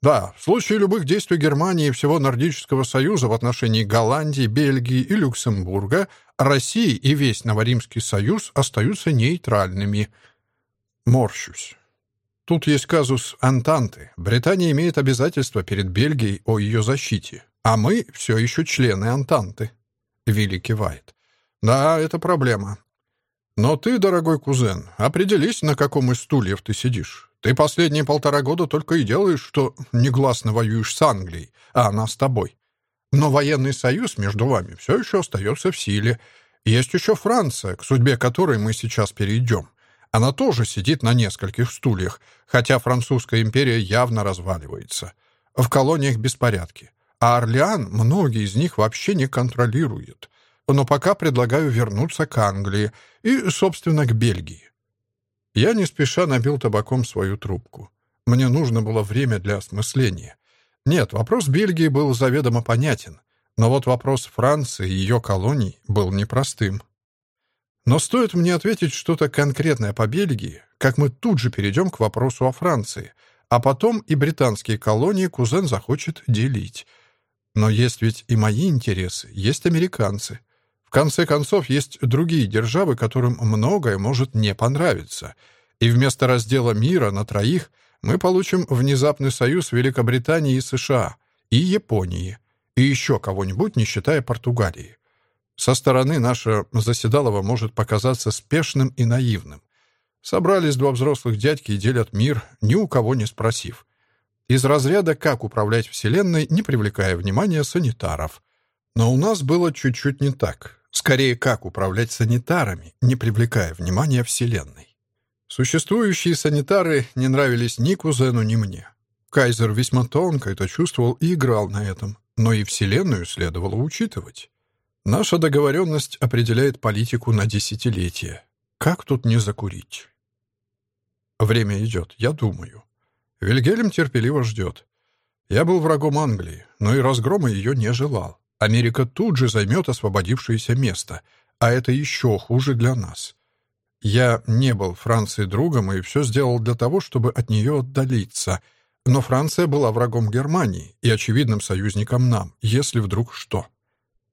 Да, в случае любых действий Германии и всего Нордического союза в отношении Голландии, Бельгии и Люксембурга Россия и весь Новоримский союз остаются нейтральными. Морщусь. Тут есть казус Антанты. Британия имеет обязательства перед Бельгией о ее защите. А мы все еще члены Антанты. Вилли кивает. Да, это проблема. Но ты, дорогой кузен, определись, на каком из стульев ты сидишь. Ты последние полтора года только и делаешь, что негласно воюешь с Англией, а она с тобой. Но военный союз между вами все еще остается в силе. Есть еще Франция, к судьбе которой мы сейчас перейдем. Она тоже сидит на нескольких стульях, хотя французская империя явно разваливается. В колониях беспорядки. А Орлеан многие из них вообще не контролирует. Но пока предлагаю вернуться к Англии и, собственно, к Бельгии. Я не спеша набил табаком свою трубку. Мне нужно было время для осмысления. Нет, вопрос Бельгии был заведомо понятен, но вот вопрос Франции и ее колоний был непростым. Но стоит мне ответить что-то конкретное по Бельгии, как мы тут же перейдем к вопросу о Франции, а потом и британские колонии кузен захочет делить — но есть ведь и мои интересы, есть американцы. В конце концов, есть другие державы, которым многое может не понравиться. И вместо раздела мира на троих мы получим внезапный союз Великобритании и США, и Японии, и еще кого-нибудь, не считая Португалии. Со стороны наше заседалово может показаться спешным и наивным. Собрались два взрослых дядьки и делят мир, ни у кого не спросив из разряда «как управлять Вселенной, не привлекая внимания санитаров». Но у нас было чуть-чуть не так. Скорее, как управлять санитарами, не привлекая внимания Вселенной. Существующие санитары не нравились ни кузену, ни мне. Кайзер весьма тонко это чувствовал и играл на этом, но и Вселенную следовало учитывать. Наша договоренность определяет политику на десятилетия. Как тут не закурить? Время идет, я думаю. Вильгельм терпеливо ждет. Я был врагом Англии, но и разгрома ее не желал. Америка тут же займет освободившееся место, а это еще хуже для нас. Я не был Франции другом и все сделал для того, чтобы от нее отдалиться. Но Франция была врагом Германии и очевидным союзником нам, если вдруг что.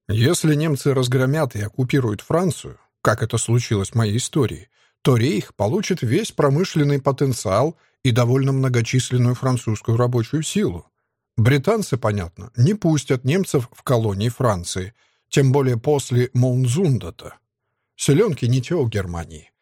Если немцы разгромят и оккупируют Францию, как это случилось в моей истории, то Рейх получит весь промышленный потенциал — и довольно многочисленную французскую рабочую силу. Британцы, понятно, не пустят немцев в колонии Франции. тем более после Моунзундата. Селенки не те у Германии.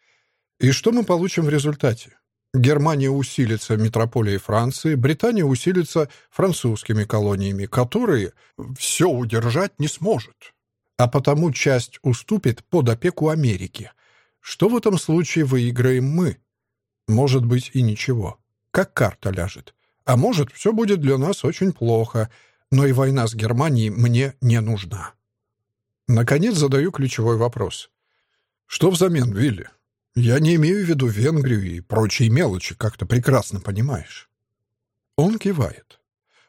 И что мы получим в результате? Германия усилится метрополией Франции, Британия усилится французскими колониями, которые все удержать не сможет. А потому часть уступит под опеку Америки. Что в этом случае выиграем мы? Может быть и ничего. Как карта ляжет. А может, все будет для нас очень плохо, но и война с Германией мне не нужна. Наконец задаю ключевой вопрос. Что взамен, Вилли? Я не имею в виду Венгрию и прочие мелочи, как ты прекрасно понимаешь. Он кивает.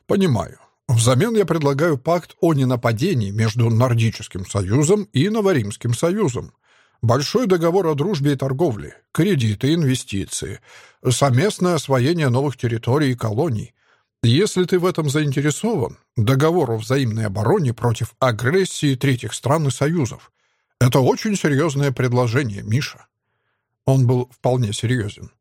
Понимаю. Взамен я предлагаю пакт о ненападении между Нордическим союзом и Новоримским союзом. Большой договор о дружбе и торговле, кредиты, инвестиции, совместное освоение новых территорий и колоний. Если ты в этом заинтересован, договор о взаимной обороне против агрессии третьих стран и союзов. Это очень серьезное предложение, Миша. Он был вполне серьезен.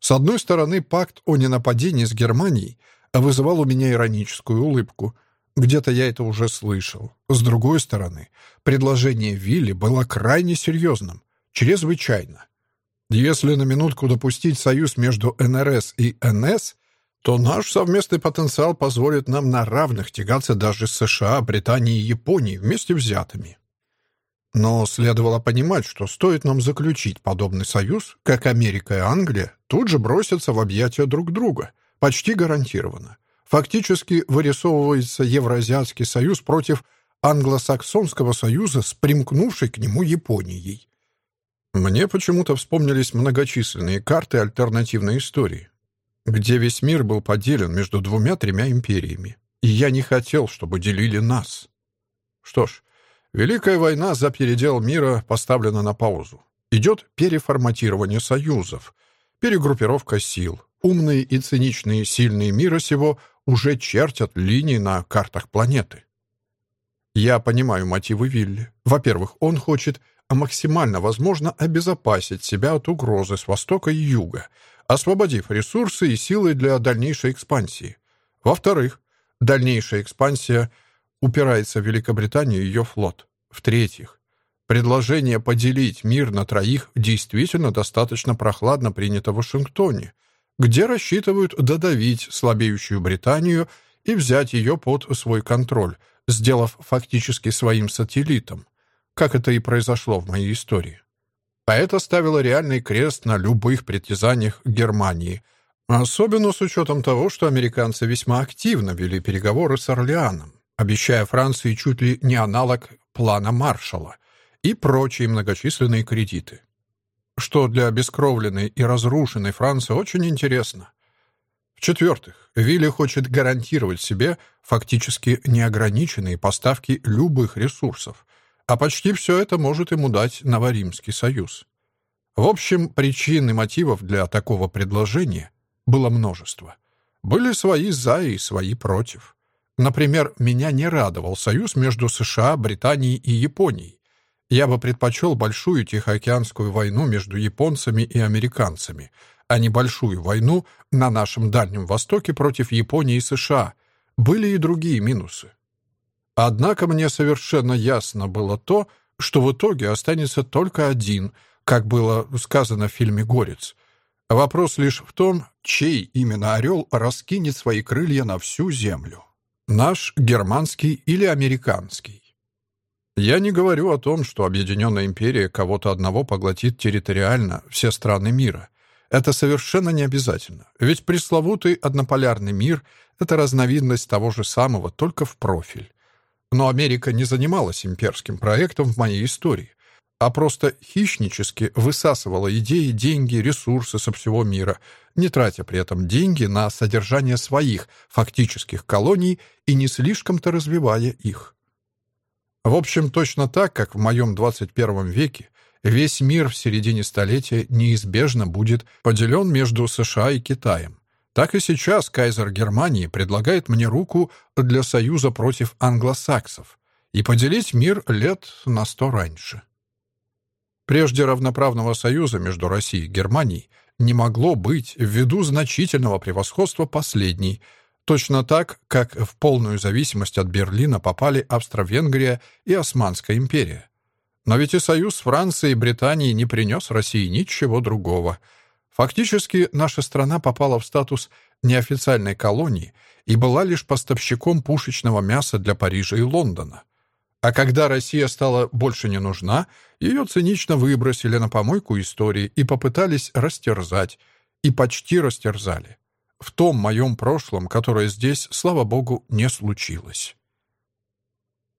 С одной стороны, пакт о ненападении с Германией вызывал у меня ироническую улыбку. Где-то я это уже слышал. С другой стороны, предложение Вилли было крайне серьезным, чрезвычайно. Если на минутку допустить союз между НРС и НС, то наш совместный потенциал позволит нам на равных тягаться даже с США, Британией и Японией вместе взятыми. Но следовало понимать, что стоит нам заключить подобный союз, как Америка и Англия тут же бросятся в объятия друг друга, почти гарантированно. Фактически вырисовывается Евразиатский союз против Англосаксонского союза с примкнувшей к нему Японией. Мне почему-то вспомнились многочисленные карты альтернативной истории, где весь мир был поделен между двумя-тремя империями, и я не хотел, чтобы делили нас. Что ж, Великая война за передел мира поставлена на паузу. Идет переформатирование союзов, перегруппировка сил. Умные и циничные сильные мира сего уже чертят линии на картах планеты. Я понимаю мотивы Вилли. Во-первых, он хочет максимально возможно обезопасить себя от угрозы с востока и юга, освободив ресурсы и силы для дальнейшей экспансии. Во-вторых, дальнейшая экспансия — упирается в Великобританию и ее флот. В-третьих, предложение поделить мир на троих действительно достаточно прохладно принято в Вашингтоне, где рассчитывают додавить слабеющую Британию и взять ее под свой контроль, сделав фактически своим сателлитом, как это и произошло в моей истории. А это ставило реальный крест на любых притязаниях Германии, особенно с учетом того, что американцы весьма активно вели переговоры с Орлеаном обещая Франции чуть ли не аналог плана Маршалла и прочие многочисленные кредиты. Что для обескровленной и разрушенной Франции очень интересно. В-четвертых, Вилли хочет гарантировать себе фактически неограниченные поставки любых ресурсов, а почти все это может ему дать Новоримский союз. В общем, причин и мотивов для такого предложения было множество. Были свои «за» и свои «против». Например, меня не радовал союз между США, Британией и Японией. Я бы предпочел большую Тихоокеанскую войну между японцами и американцами, а не большую войну на нашем Дальнем Востоке против Японии и США. Были и другие минусы. Однако мне совершенно ясно было то, что в итоге останется только один, как было сказано в фильме «Горец». Вопрос лишь в том, чей именно орел раскинет свои крылья на всю землю. Наш германский или американский. Я не говорю о том, что Объединенная империя кого-то одного поглотит территориально все страны мира. Это совершенно не обязательно, ведь пресловутый однополярный мир — это разновидность того же самого, только в профиль. Но Америка не занималась имперским проектом в моей истории а просто хищнически высасывала идеи, деньги, ресурсы со всего мира, не тратя при этом деньги на содержание своих фактических колоний и не слишком-то развивая их. В общем, точно так, как в моем 21 веке весь мир в середине столетия неизбежно будет поделен между США и Китаем. Так и сейчас кайзер Германии предлагает мне руку для союза против англосаксов и поделить мир лет на сто раньше. Прежде равноправного союза между Россией и Германией не могло быть ввиду значительного превосходства последней, Точно так, как в полную зависимость от Берлина попали Австро-Венгрия и Османская империя. Но ведь и союз Франции и Британии не принес России ничего другого. Фактически наша страна попала в статус неофициальной колонии и была лишь поставщиком пушечного мяса для Парижа и Лондона. А когда Россия стала больше не нужна, ее цинично выбросили на помойку истории и попытались растерзать, и почти растерзали. В том моем прошлом, которое здесь, слава богу, не случилось.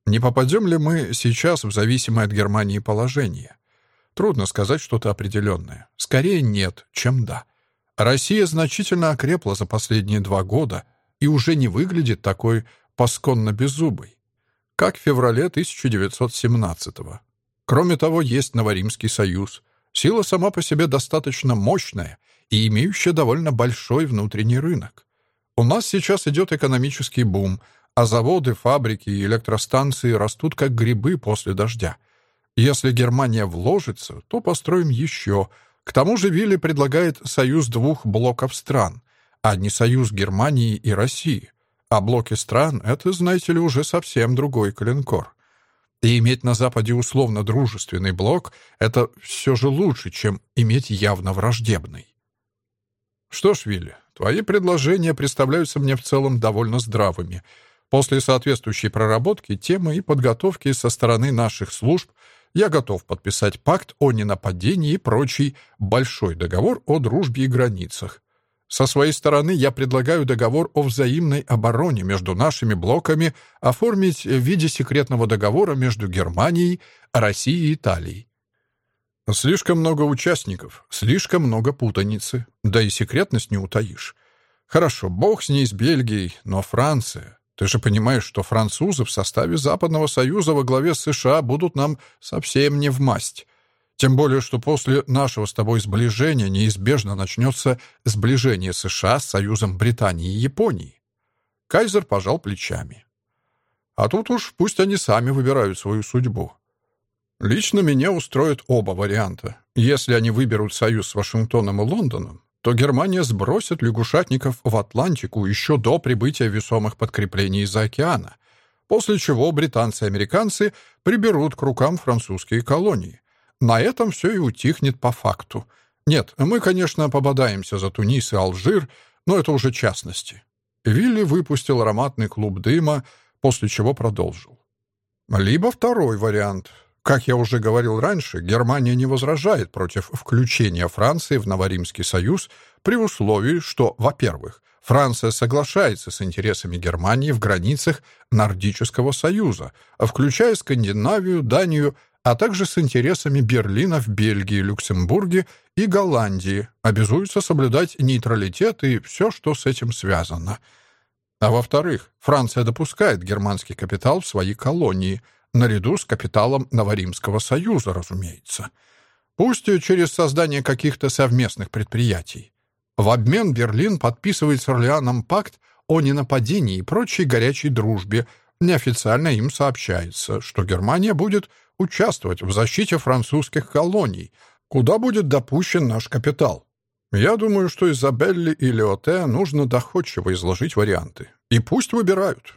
Не попадем ли мы сейчас в зависимое от Германии положение? Трудно сказать что-то определенное. Скорее нет, чем да. Россия значительно окрепла за последние два года и уже не выглядит такой посконно беззубой, как в феврале 1917 -го. Кроме того, есть Новоримский союз. Сила сама по себе достаточно мощная и имеющая довольно большой внутренний рынок. У нас сейчас идет экономический бум, а заводы, фабрики и электростанции растут как грибы после дождя. Если Германия вложится, то построим еще. К тому же Вилли предлагает союз двух блоков стран, а не союз Германии и России. А блоки стран — это, знаете ли, уже совсем другой коленкор. И иметь на Западе условно дружественный блок — это все же лучше, чем иметь явно враждебный. Что ж, Вилли, твои предложения представляются мне в целом довольно здравыми — После соответствующей проработки темы и подготовки со стороны наших служб я готов подписать пакт о ненападении и прочий большой договор о дружбе и границах. Со своей стороны я предлагаю договор о взаимной обороне между нашими блоками оформить в виде секретного договора между Германией, Россией и Италией. Слишком много участников, слишком много путаницы, да и секретность не утаишь. Хорошо, бог с ней, с Бельгией, но Франция... Ты же понимаешь, что французы в составе Западного Союза во главе США будут нам совсем не в масть. Тем более, что после нашего с тобой сближения неизбежно начнется сближение США с Союзом Британии и Японии. Кайзер пожал плечами. А тут уж пусть они сами выбирают свою судьбу. Лично меня устроят оба варианта. Если они выберут союз с Вашингтоном и Лондоном, то Германия сбросит лягушатников в Атлантику еще до прибытия весомых подкреплений из-за океана, после чего британцы и американцы приберут к рукам французские колонии. На этом все и утихнет по факту. Нет, мы, конечно, пободаемся за Тунис и Алжир, но это уже частности. Вилли выпустил ароматный клуб дыма, после чего продолжил. Либо второй вариант — как я уже говорил раньше, Германия не возражает против включения Франции в Новоримский союз при условии, что, во-первых, Франция соглашается с интересами Германии в границах Нордического союза, включая Скандинавию, Данию, а также с интересами Берлина в Бельгии, Люксембурге и Голландии, обязуется соблюдать нейтралитет и все, что с этим связано. А во-вторых, Франция допускает германский капитал в свои колонии – наряду с капиталом Новоримского союза, разумеется. Пусть через создание каких-то совместных предприятий. В обмен Берлин подписывает с Орлеаном пакт о ненападении и прочей горячей дружбе. Неофициально им сообщается, что Германия будет участвовать в защите французских колоний, куда будет допущен наш капитал. Я думаю, что Изабелли и Леоте нужно доходчиво изложить варианты. И пусть выбирают.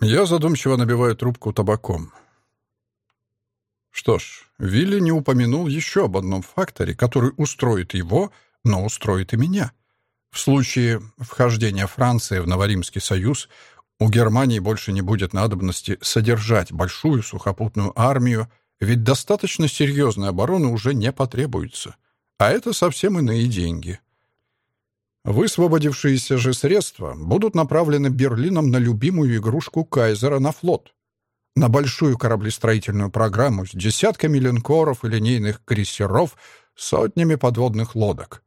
Я задумчиво набиваю трубку табаком. Что ж, Вилли не упомянул еще об одном факторе, который устроит его, но устроит и меня. В случае вхождения Франции в Новоримский союз у Германии больше не будет надобности содержать большую сухопутную армию, ведь достаточно серьезной обороны уже не потребуется. А это совсем иные деньги. Высвободившиеся же средства будут направлены Берлином на любимую игрушку Кайзера на флот. На большую кораблестроительную программу с десятками линкоров и линейных крейсеров, сотнями подводных лодок.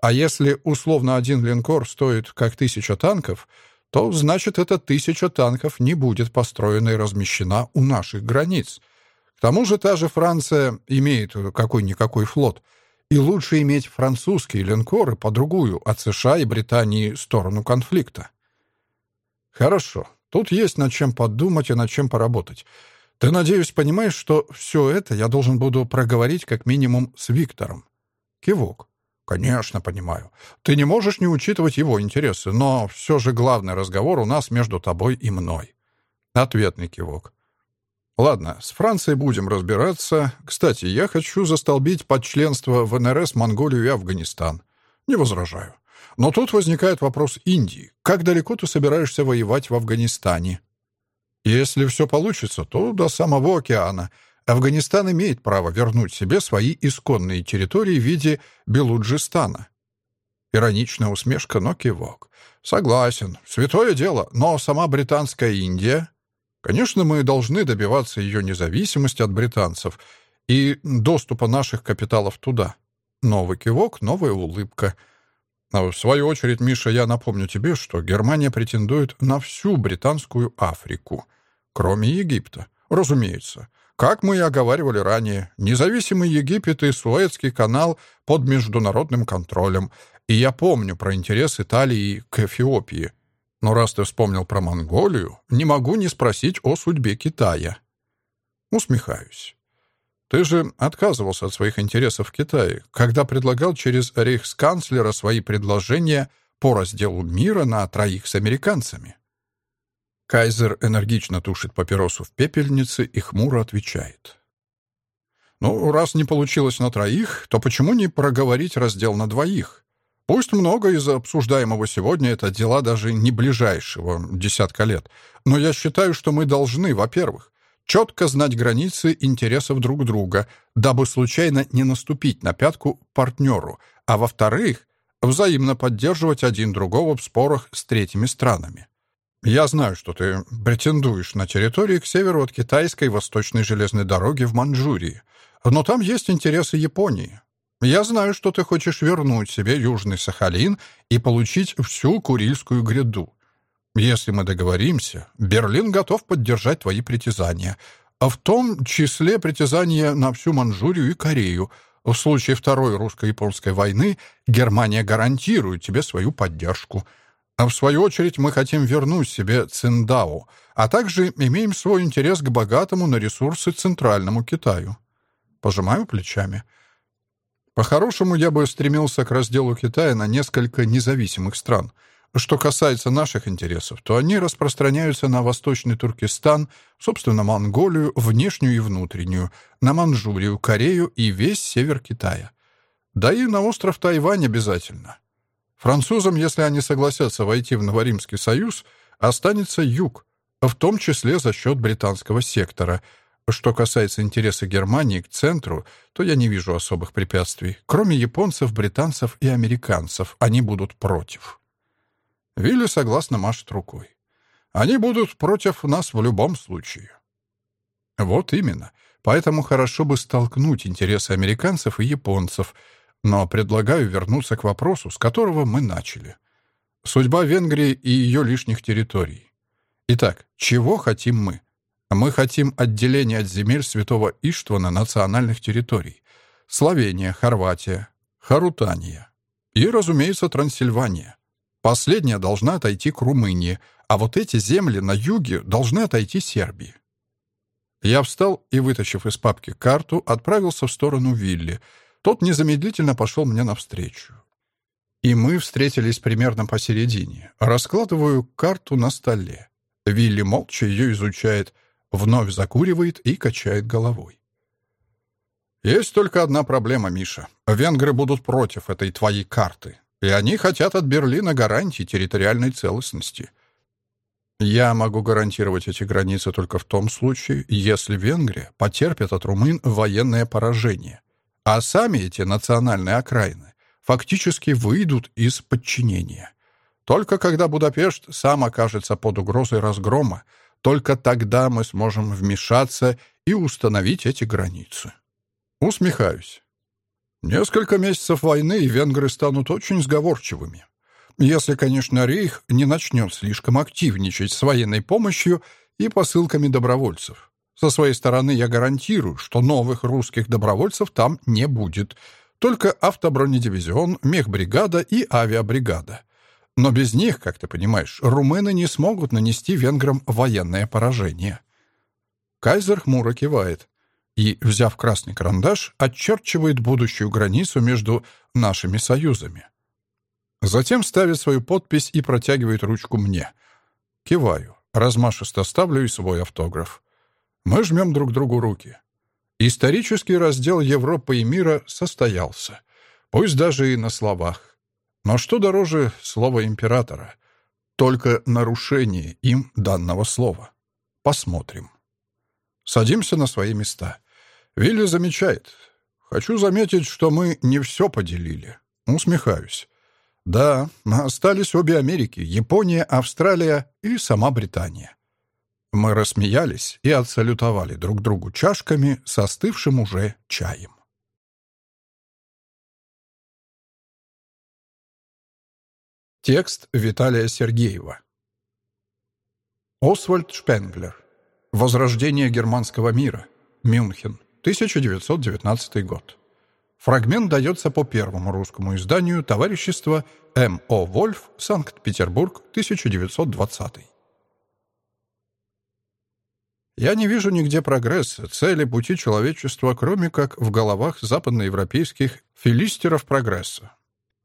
А если условно один линкор стоит как тысяча танков, то значит эта тысяча танков не будет построена и размещена у наших границ. К тому же та же Франция имеет какой-никакой флот — и лучше иметь французские линкоры по другую от США и Британии сторону конфликта. Хорошо, тут есть над чем подумать и над чем поработать. Ты, надеюсь, понимаешь, что все это я должен буду проговорить как минимум с Виктором. Кивок. «Конечно, понимаю. Ты не можешь не учитывать его интересы, но все же главный разговор у нас между тобой и мной». Ответный кивок. «Ладно, с Францией будем разбираться. Кстати, я хочу застолбить под членство в НРС Монголию и Афганистан. Не возражаю. Но тут возникает вопрос Индии. Как далеко ты собираешься воевать в Афганистане? Если все получится, то до самого океана. Афганистан имеет право вернуть себе свои исконные территории в виде Белуджистана. Ироничная усмешка, но кивок. Согласен, святое дело, но сама британская Индия... Конечно, мы должны добиваться ее независимости от британцев и доступа наших капиталов туда. Новый кивок, новая улыбка — а в свою очередь, Миша, я напомню тебе, что Германия претендует на всю британскую Африку, кроме Египта. Разумеется. Как мы и оговаривали ранее, независимый Египет и Суэцкий канал под международным контролем. И я помню про интерес Италии к Эфиопии. Но раз ты вспомнил про Монголию, не могу не спросить о судьбе Китая. Усмехаюсь. Ты же отказывался от своих интересов в Китае, когда предлагал через рейхсканцлера свои предложения по разделу мира на троих с американцами. Кайзер энергично тушит папиросу в пепельнице и хмуро отвечает. «Ну, раз не получилось на троих, то почему не проговорить раздел на двоих? Пусть много из обсуждаемого сегодня — это дела даже не ближайшего десятка лет, но я считаю, что мы должны, во-первых, четко знать границы интересов друг друга, дабы случайно не наступить на пятку партнеру, а во-вторых, взаимно поддерживать один другого в спорах с третьими странами. Я знаю, что ты претендуешь на территории к северу от китайской восточной железной дороги в Манчжурии, но там есть интересы Японии. Я знаю, что ты хочешь вернуть себе Южный Сахалин и получить всю Курильскую гряду. Если мы договоримся, Берлин готов поддержать твои притязания, а в том числе притязания на всю Манчжурию и Корею. В случае Второй русско-японской войны Германия гарантирует тебе свою поддержку. А в свою очередь мы хотим вернуть себе Циндао, а также имеем свой интерес к богатому на ресурсы Центральному Китаю. Пожимаю плечами. По-хорошему, я бы стремился к разделу Китая на несколько независимых стран — что касается наших интересов, то они распространяются на Восточный Туркестан, собственно, Монголию, внешнюю и внутреннюю, на Манчжурию, Корею и весь север Китая. Да и на остров Тайвань обязательно. Французам, если они согласятся войти в Новоримский союз, останется юг, в том числе за счет британского сектора. Что касается интереса Германии к центру, то я не вижу особых препятствий. Кроме японцев, британцев и американцев, они будут против. Вилли согласно машет рукой. Они будут против нас в любом случае. Вот именно. Поэтому хорошо бы столкнуть интересы американцев и японцев, но предлагаю вернуться к вопросу, с которого мы начали. Судьба Венгрии и ее лишних территорий. Итак, чего хотим мы? Мы хотим отделения от земель святого Иштвана национальных территорий. Словения, Хорватия, Харутания и, разумеется, Трансильвания. Последняя должна отойти к Румынии, а вот эти земли на юге должны отойти Сербии. Я встал и, вытащив из папки карту, отправился в сторону Вилли. Тот незамедлительно пошел мне навстречу. И мы встретились примерно посередине. Раскладываю карту на столе. Вилли молча ее изучает, вновь закуривает и качает головой. «Есть только одна проблема, Миша. Венгры будут против этой твоей карты. И они хотят от Берлина гарантии территориальной целостности. Я могу гарантировать эти границы только в том случае, если Венгрия потерпит от румын военное поражение, а сами эти национальные окраины фактически выйдут из подчинения. Только когда Будапешт сам окажется под угрозой разгрома, только тогда мы сможем вмешаться и установить эти границы. Усмехаюсь. Несколько месяцев войны, и венгры станут очень сговорчивыми. Если, конечно, Рейх не начнет слишком активничать с военной помощью и посылками добровольцев. Со своей стороны я гарантирую, что новых русских добровольцев там не будет. Только автобронедивизион, мехбригада и авиабригада. Но без них, как ты понимаешь, румыны не смогут нанести венграм военное поражение. Кайзер хмуро кивает. и, взяв красный карандаш, очерчивает будущую границу между нашими союзами. Затем ставит свою подпись и протягивает ручку мне. Киваю, размашисто ставлю и свой автограф. Мы жмем друг другу руки. Исторический раздел Европы и мира состоялся. Пусть даже и на словах. Но что дороже слова императора? Только нарушение им данного слова. Посмотрим. Садимся на свои места. Вилли замечает. Хочу заметить, что мы не все поделили. Усмехаюсь. Да, остались обе Америки, Япония, Австралия и сама Британия. Мы рассмеялись и отсалютовали друг другу чашками с остывшим уже чаем. Текст Виталия Сергеева Освальд Шпенглер Возрождение германского мира. Мюнхен. 1919 год. Фрагмент дается по первому русскому изданию товарищества М.О. Вольф, Санкт-Петербург, 1920. Я не вижу нигде прогресса, цели пути человечества, кроме как в головах западноевропейских филистеров прогресса.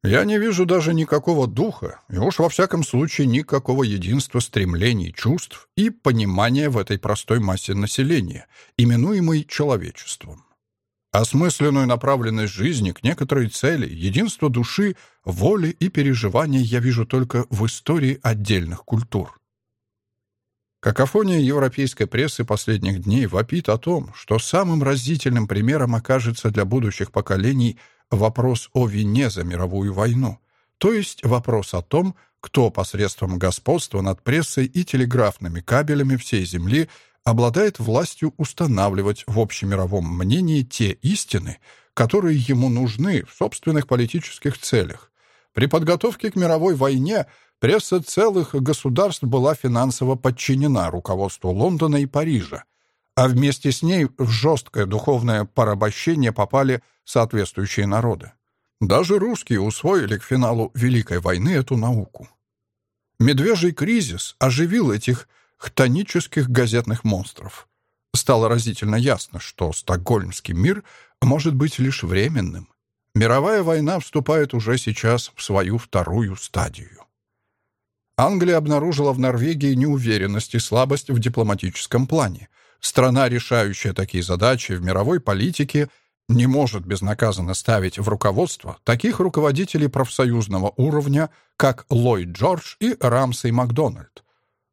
Я не вижу даже никакого духа, и уж во всяком случае никакого единства стремлений, чувств и понимания в этой простой массе населения, именуемой человечеством. Осмысленную направленность жизни к некоторой цели, единство души, воли и переживания я вижу только в истории отдельных культур. Какофония европейской прессы последних дней вопит о том, что самым разительным примером окажется для будущих поколений – вопрос о вине за мировую войну, то есть вопрос о том, кто посредством господства над прессой и телеграфными кабелями всей Земли обладает властью устанавливать в общемировом мнении те истины, которые ему нужны в собственных политических целях. При подготовке к мировой войне пресса целых государств была финансово подчинена руководству Лондона и Парижа, а вместе с ней в жесткое духовное порабощение попали соответствующие народы. Даже русские усвоили к финалу Великой войны эту науку. Медвежий кризис оживил этих хтонических газетных монстров. Стало разительно ясно, что стокгольмский мир может быть лишь временным. Мировая война вступает уже сейчас в свою вторую стадию. Англия обнаружила в Норвегии неуверенность и слабость в дипломатическом плане, Страна, решающая такие задачи в мировой политике, не может безнаказанно ставить в руководство таких руководителей профсоюзного уровня, как Ллойд Джордж и Рамсей Макдональд.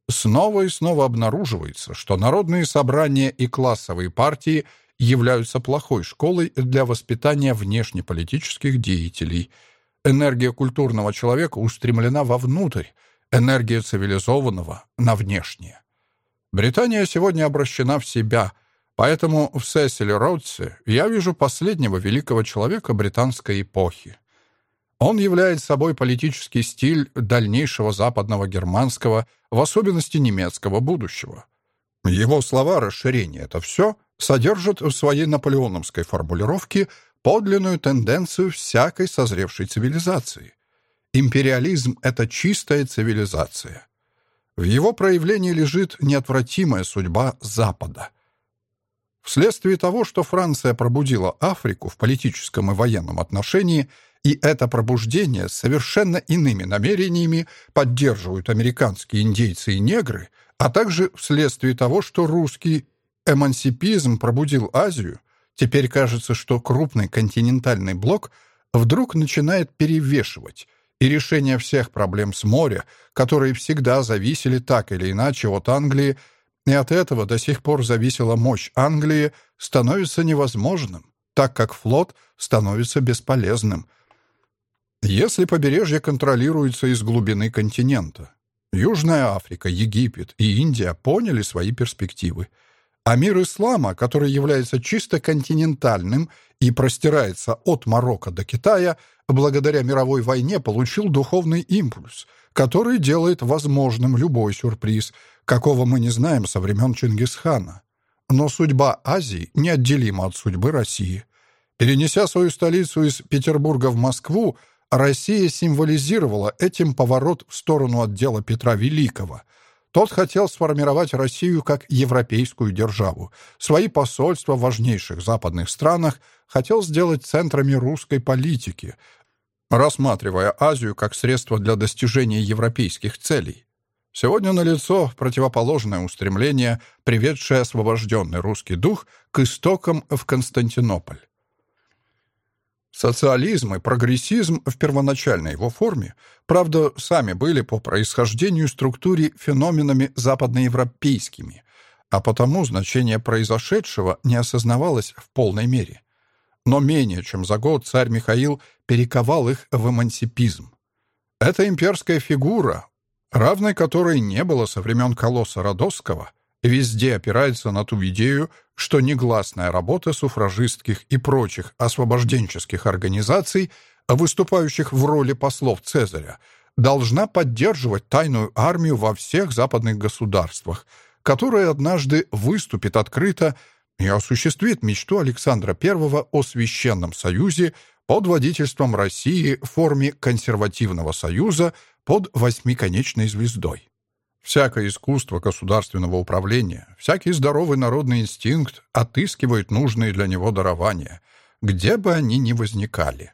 Снова и снова обнаруживается, что народные собрания и классовые партии являются плохой школой для воспитания внешнеполитических деятелей. Энергия культурного человека устремлена вовнутрь, энергия цивилизованного — на внешнее. Британия сегодня обращена в себя, поэтому в Сесиле Роудсе я вижу последнего великого человека британской эпохи. Он является собой политический стиль дальнейшего западного германского, в особенности немецкого будущего. Его слова «расширение» — это все содержат в своей наполеоновской формулировке подлинную тенденцию всякой созревшей цивилизации. Империализм — это чистая цивилизация. В его проявлении лежит неотвратимая судьба Запада. Вследствие того, что Франция пробудила Африку в политическом и военном отношении, и это пробуждение с совершенно иными намерениями поддерживают американские индейцы и негры, а также вследствие того, что русский эмансипизм пробудил Азию, теперь кажется, что крупный континентальный блок вдруг начинает перевешивать, и решение всех проблем с моря, которые всегда зависели так или иначе от Англии, и от этого до сих пор зависела мощь Англии, становится невозможным, так как флот становится бесполезным. Если побережье контролируется из глубины континента, Южная Африка, Египет и Индия поняли свои перспективы – а мир ислама, который является чисто континентальным и простирается от Марокко до Китая, благодаря мировой войне получил духовный импульс, который делает возможным любой сюрприз, какого мы не знаем со времен Чингисхана. Но судьба Азии неотделима от судьбы России. Перенеся свою столицу из Петербурга в Москву, Россия символизировала этим поворот в сторону отдела Петра Великого – Тот хотел сформировать Россию как европейскую державу. Свои посольства в важнейших западных странах хотел сделать центрами русской политики, рассматривая Азию как средство для достижения европейских целей. Сегодня налицо противоположное устремление, приведшее освобожденный русский дух к истокам в Константинополь. Социализм и прогрессизм в первоначальной его форме, правда, сами были по происхождению структуре феноменами западноевропейскими, а потому значение произошедшего не осознавалось в полной мере. Но менее чем за год царь Михаил перековал их в эмансипизм. Эта имперская фигура, равной которой не было со времен колосса Родосского, везде опирается на ту идею, что негласная работа суфражистских и прочих освобожденческих организаций, выступающих в роли послов Цезаря, должна поддерживать тайную армию во всех западных государствах, которая однажды выступит открыто и осуществит мечту Александра I о священном союзе под водительством России в форме консервативного союза под восьмиконечной звездой. Всякое искусство государственного управления, всякий здоровый народный инстинкт отыскивает нужные для него дарования, где бы они ни возникали.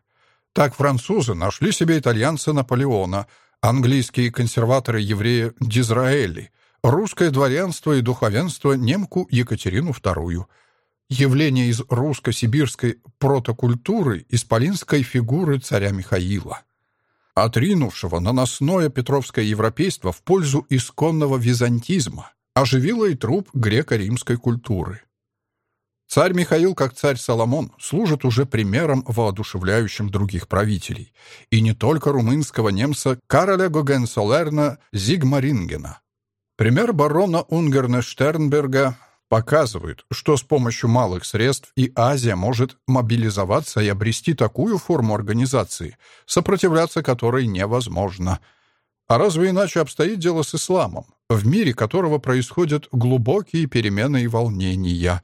Так французы нашли себе итальянца Наполеона, английские консерваторы-евреи Дизраэли, русское дворянство и духовенство немку Екатерину II, явление из русско-сибирской протокультуры исполинской фигуры царя Михаила отринувшего наносное петровское европейство в пользу исконного византизма, оживило и труп греко-римской культуры. Царь Михаил, как царь Соломон, служит уже примером, воодушевляющим других правителей, и не только румынского немца Кароля Гогенсолерна Зигмарингена. Пример барона Унгерна Штернберга показывают, что с помощью малых средств и Азия может мобилизоваться и обрести такую форму организации, сопротивляться которой невозможно. А разве иначе обстоит дело с исламом, в мире которого происходят глубокие перемены и волнения?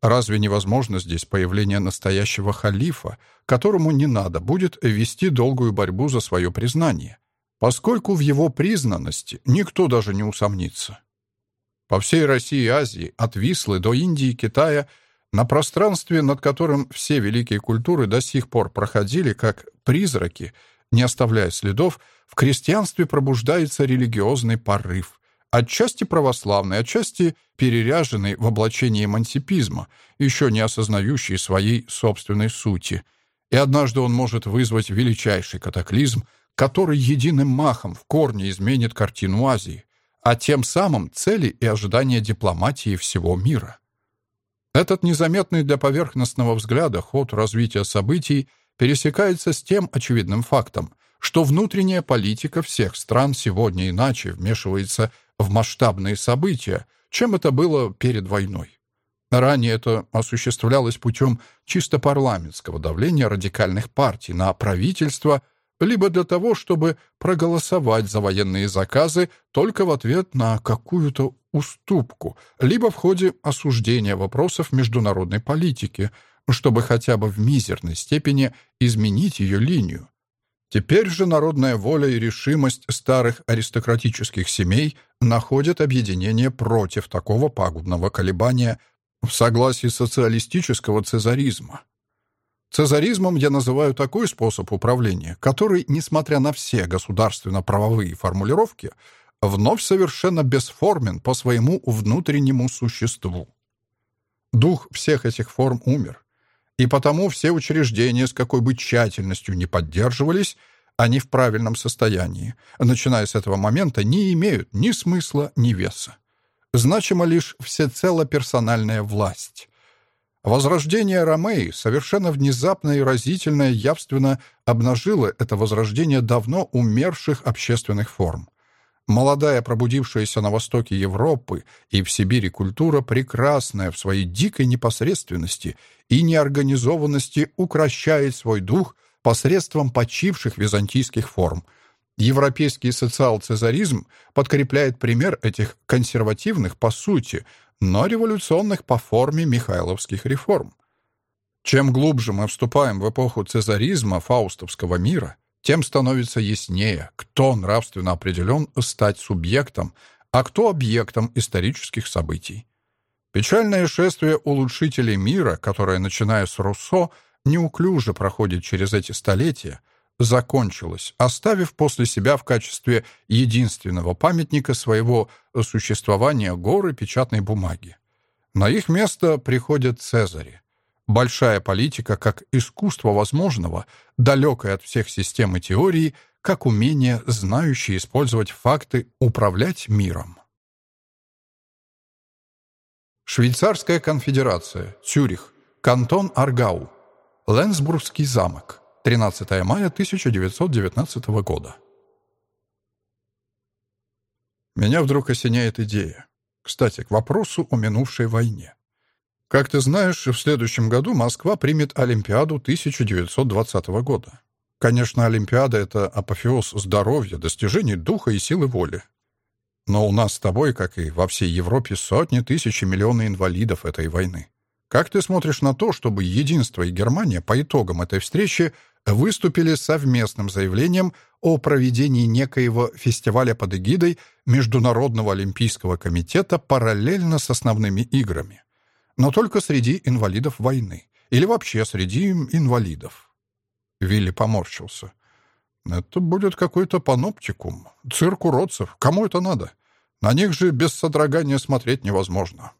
Разве невозможно здесь появление настоящего халифа, которому не надо будет вести долгую борьбу за свое признание, поскольку в его признанности никто даже не усомнится? По всей России и Азии, от Вислы до Индии и Китая, на пространстве, над которым все великие культуры до сих пор проходили как призраки, не оставляя следов, в крестьянстве пробуждается религиозный порыв, отчасти православный, отчасти переряженный в облачении эмансипизма, еще не осознающий своей собственной сути. И однажды он может вызвать величайший катаклизм, который единым махом в корне изменит картину Азии а тем самым цели и ожидания дипломатии всего мира. Этот незаметный для поверхностного взгляда ход развития событий пересекается с тем очевидным фактом, что внутренняя политика всех стран сегодня иначе вмешивается в масштабные события, чем это было перед войной. Ранее это осуществлялось путем чисто парламентского давления радикальных партий на правительство – либо для того, чтобы проголосовать за военные заказы только в ответ на какую-то уступку, либо в ходе осуждения вопросов международной политики, чтобы хотя бы в мизерной степени изменить ее линию. Теперь же народная воля и решимость старых аристократических семей находят объединение против такого пагубного колебания в согласии социалистического цезаризма. Цезаризмом я называю такой способ управления, который, несмотря на все государственно-правовые формулировки, вновь совершенно бесформен по своему внутреннему существу. Дух всех этих форм умер, и потому все учреждения, с какой бы тщательностью не поддерживались, они в правильном состоянии, начиная с этого момента, не имеют ни смысла, ни веса. Значима лишь всецело персональная власть, Возрождение Ромеи совершенно внезапно и разительно явственно обнажило это возрождение давно умерших общественных форм. Молодая, пробудившаяся на востоке Европы и в Сибири культура, прекрасная в своей дикой непосредственности и неорганизованности, укращает свой дух посредством почивших византийских форм. Европейский социал-цезаризм подкрепляет пример этих консервативных, по сути, но революционных по форме михайловских реформ. Чем глубже мы вступаем в эпоху цезаризма фаустовского мира, тем становится яснее, кто нравственно определен стать субъектом, а кто объектом исторических событий. Печальное шествие улучшителей мира, которое, начиная с Руссо, неуклюже проходит через эти столетия, закончилось, оставив после себя в качестве единственного памятника своего существования горы печатной бумаги. На их место приходят Цезари. Большая политика как искусство возможного, далекое от всех систем и теорий, как умение, знающее использовать факты, управлять миром. Швейцарская конфедерация, Цюрих, кантон Аргау, Ленсбургский замок, 13 мая 1919 года. Меня вдруг осеняет идея. Кстати, к вопросу о минувшей войне. Как ты знаешь, в следующем году Москва примет Олимпиаду 1920 года. Конечно, Олимпиада — это апофеоз здоровья, достижений духа и силы воли. Но у нас с тобой, как и во всей Европе, сотни тысяч и миллионы инвалидов этой войны. Как ты смотришь на то, чтобы Единство и Германия по итогам этой встречи выступили совместным заявлением о проведении некоего фестиваля под эгидой Международного олимпийского комитета параллельно с основными играми, но только среди инвалидов войны или вообще среди инвалидов. Вилли поморщился. Это будет какой-то паноптикум, цирк уродцев. Кому это надо? На них же без содрогания смотреть невозможно.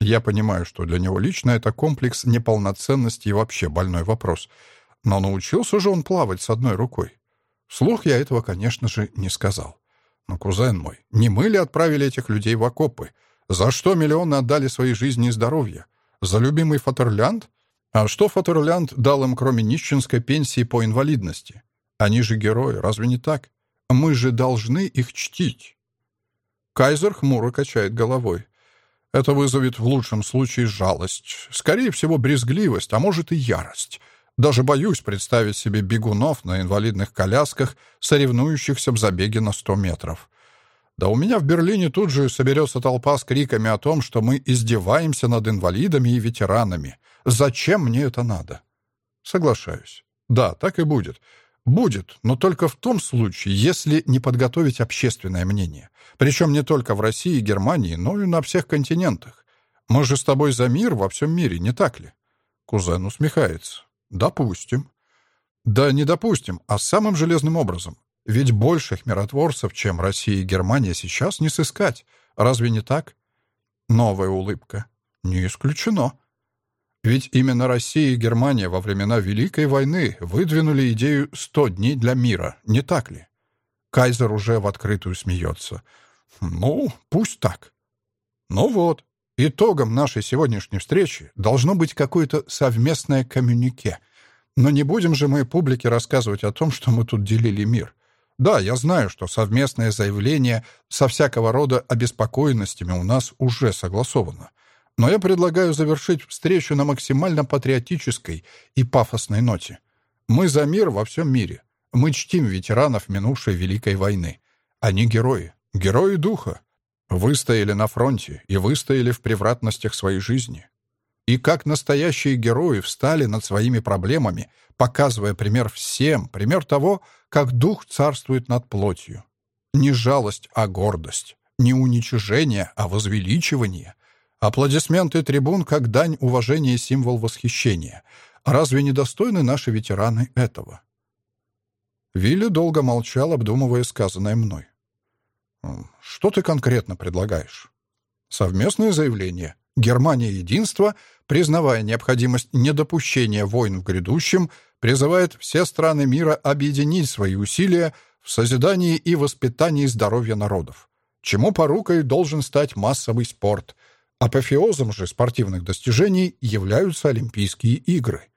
Я понимаю, что для него лично это комплекс неполноценности и вообще больной вопрос — но научился же он плавать с одной рукой. Вслух я этого, конечно же, не сказал. Но, кузен мой, не мы ли отправили этих людей в окопы? За что миллионы отдали свои жизни и здоровье? За любимый Фатерлянд? А что Фатерлянд дал им, кроме нищенской пенсии по инвалидности? Они же герои, разве не так? Мы же должны их чтить. Кайзер хмуро качает головой. Это вызовет в лучшем случае жалость, скорее всего, брезгливость, а может и ярость. Даже боюсь представить себе бегунов на инвалидных колясках, соревнующихся в забеге на 100 метров. Да у меня в Берлине тут же соберется толпа с криками о том, что мы издеваемся над инвалидами и ветеранами. Зачем мне это надо? Соглашаюсь. Да, так и будет. Будет, но только в том случае, если не подготовить общественное мнение. Причем не только в России и Германии, но и на всех континентах. Мы же с тобой за мир во всем мире, не так ли? Кузен усмехается. Допустим. Да не допустим, а самым железным образом. Ведь больших миротворцев, чем Россия и Германия, сейчас не сыскать. Разве не так? Новая улыбка. Не исключено. Ведь именно Россия и Германия во времена Великой войны выдвинули идею «100 дней для мира», не так ли? Кайзер уже в открытую смеется. Ну, пусть так. Ну вот, Итогом нашей сегодняшней встречи должно быть какое-то совместное коммюнике. Но не будем же мы публике рассказывать о том, что мы тут делили мир. Да, я знаю, что совместное заявление со всякого рода обеспокоенностями у нас уже согласовано. Но я предлагаю завершить встречу на максимально патриотической и пафосной ноте. Мы за мир во всем мире. Мы чтим ветеранов минувшей Великой войны. Они герои. Герои духа. Выстояли на фронте и выстояли в превратностях своей жизни. И как настоящие герои встали над своими проблемами, показывая пример всем, пример того, как дух царствует над плотью. Не жалость, а гордость. Не уничижение, а возвеличивание. Аплодисменты трибун как дань уважения и символ восхищения. Разве не достойны наши ветераны этого? Вилли долго молчал, обдумывая сказанное мной. Что ты конкретно предлагаешь? Совместное заявление. Германия единства, признавая необходимость недопущения войн в грядущем, призывает все страны мира объединить свои усилия в созидании и воспитании здоровья народов, чему порукой должен стать массовый спорт. Апофеозом же спортивных достижений являются Олимпийские игры.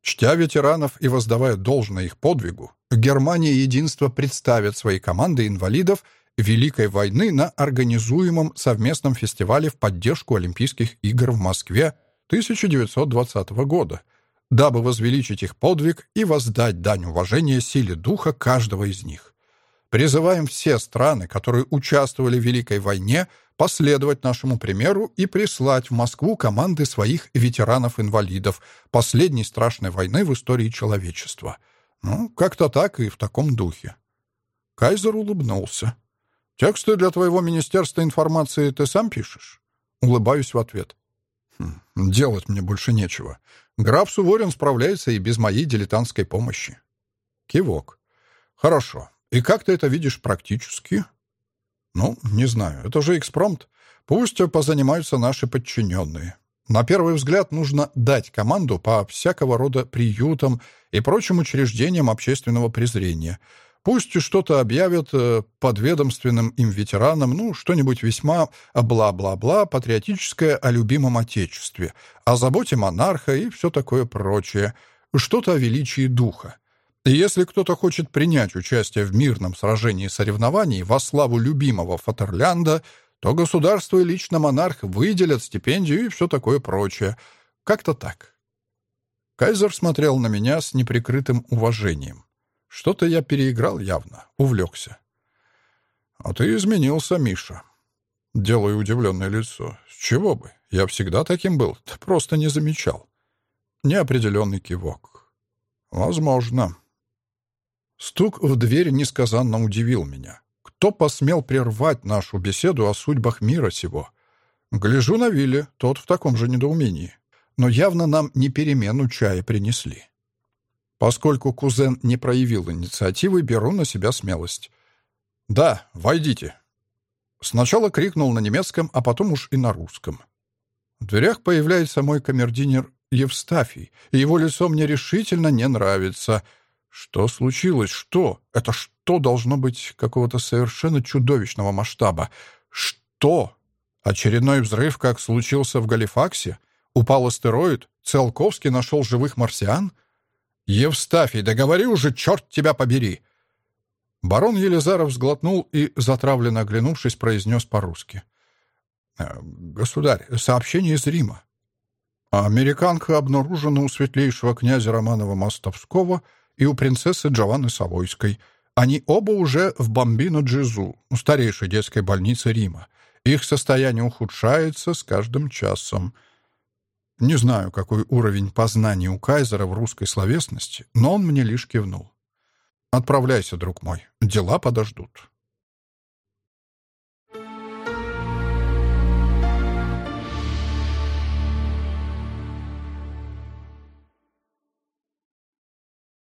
Чтя ветеранов и воздавая должное их подвигу, Германия единства представит свои команды инвалидов Великой войны на организуемом совместном фестивале в поддержку Олимпийских игр в Москве 1920 года, дабы возвеличить их подвиг и воздать дань уважения силе духа каждого из них. Призываем все страны, которые участвовали в Великой войне, последовать нашему примеру и прислать в Москву команды своих ветеранов-инвалидов последней страшной войны в истории человечества. Ну, как-то так и в таком духе. Кайзер улыбнулся. Тексты для твоего Министерства информации ты сам пишешь?» Улыбаюсь в ответ. Хм, «Делать мне больше нечего. Граф Суворин справляется и без моей дилетантской помощи». Кивок. «Хорошо. И как ты это видишь практически?» «Ну, не знаю. Это же экспромт. Пусть позанимаются наши подчиненные. На первый взгляд нужно дать команду по всякого рода приютам и прочим учреждениям общественного презрения. Пусть что-то объявят э, подведомственным им ветеранам, ну, что-нибудь весьма бла-бла-бла, патриотическое о любимом Отечестве, о заботе монарха и все такое прочее, что-то о величии духа. И если кто-то хочет принять участие в мирном сражении соревнований во славу любимого Фатерлянда — то государство и лично монарх выделят стипендию и все такое прочее. Как-то так. Кайзер смотрел на меня с неприкрытым уважением. Что-то я переиграл явно, увлекся. «А ты изменился, Миша». Делаю удивленное лицо. «С чего бы? Я всегда таким был, ты просто не замечал». Неопределенный кивок. «Возможно». Стук в дверь несказанно удивил меня. Кто посмел прервать нашу беседу о судьбах мира сего? Гляжу на Вилли, тот в таком же недоумении. Но явно нам не перемену чая принесли. Поскольку кузен не проявил инициативы, беру на себя смелость. «Да, войдите». Сначала крикнул на немецком, а потом уж и на русском. В дверях появляется мой камердинер Евстафий, и его лицо мне решительно не нравится — что случилось? Что? Это что должно быть какого-то совершенно чудовищного масштаба? Что? Очередной взрыв, как случился в Галифаксе? Упал астероид? Циолковский нашел живых марсиан? Евстафий, да говори уже, черт тебя побери! Барон Елизаров сглотнул и, затравленно оглянувшись, произнес по-русски. «Э, «Государь, сообщение из Рима. Американка обнаружена у светлейшего князя Романова Мостовского — и у принцессы Джованны Савойской. Они оба уже в Бомбино-Джизу, старейшей детской больнице Рима. Их состояние ухудшается с каждым часом. Не знаю, какой уровень познания у Кайзера в русской словесности, но он мне лишь кивнул. «Отправляйся, друг мой, дела подождут».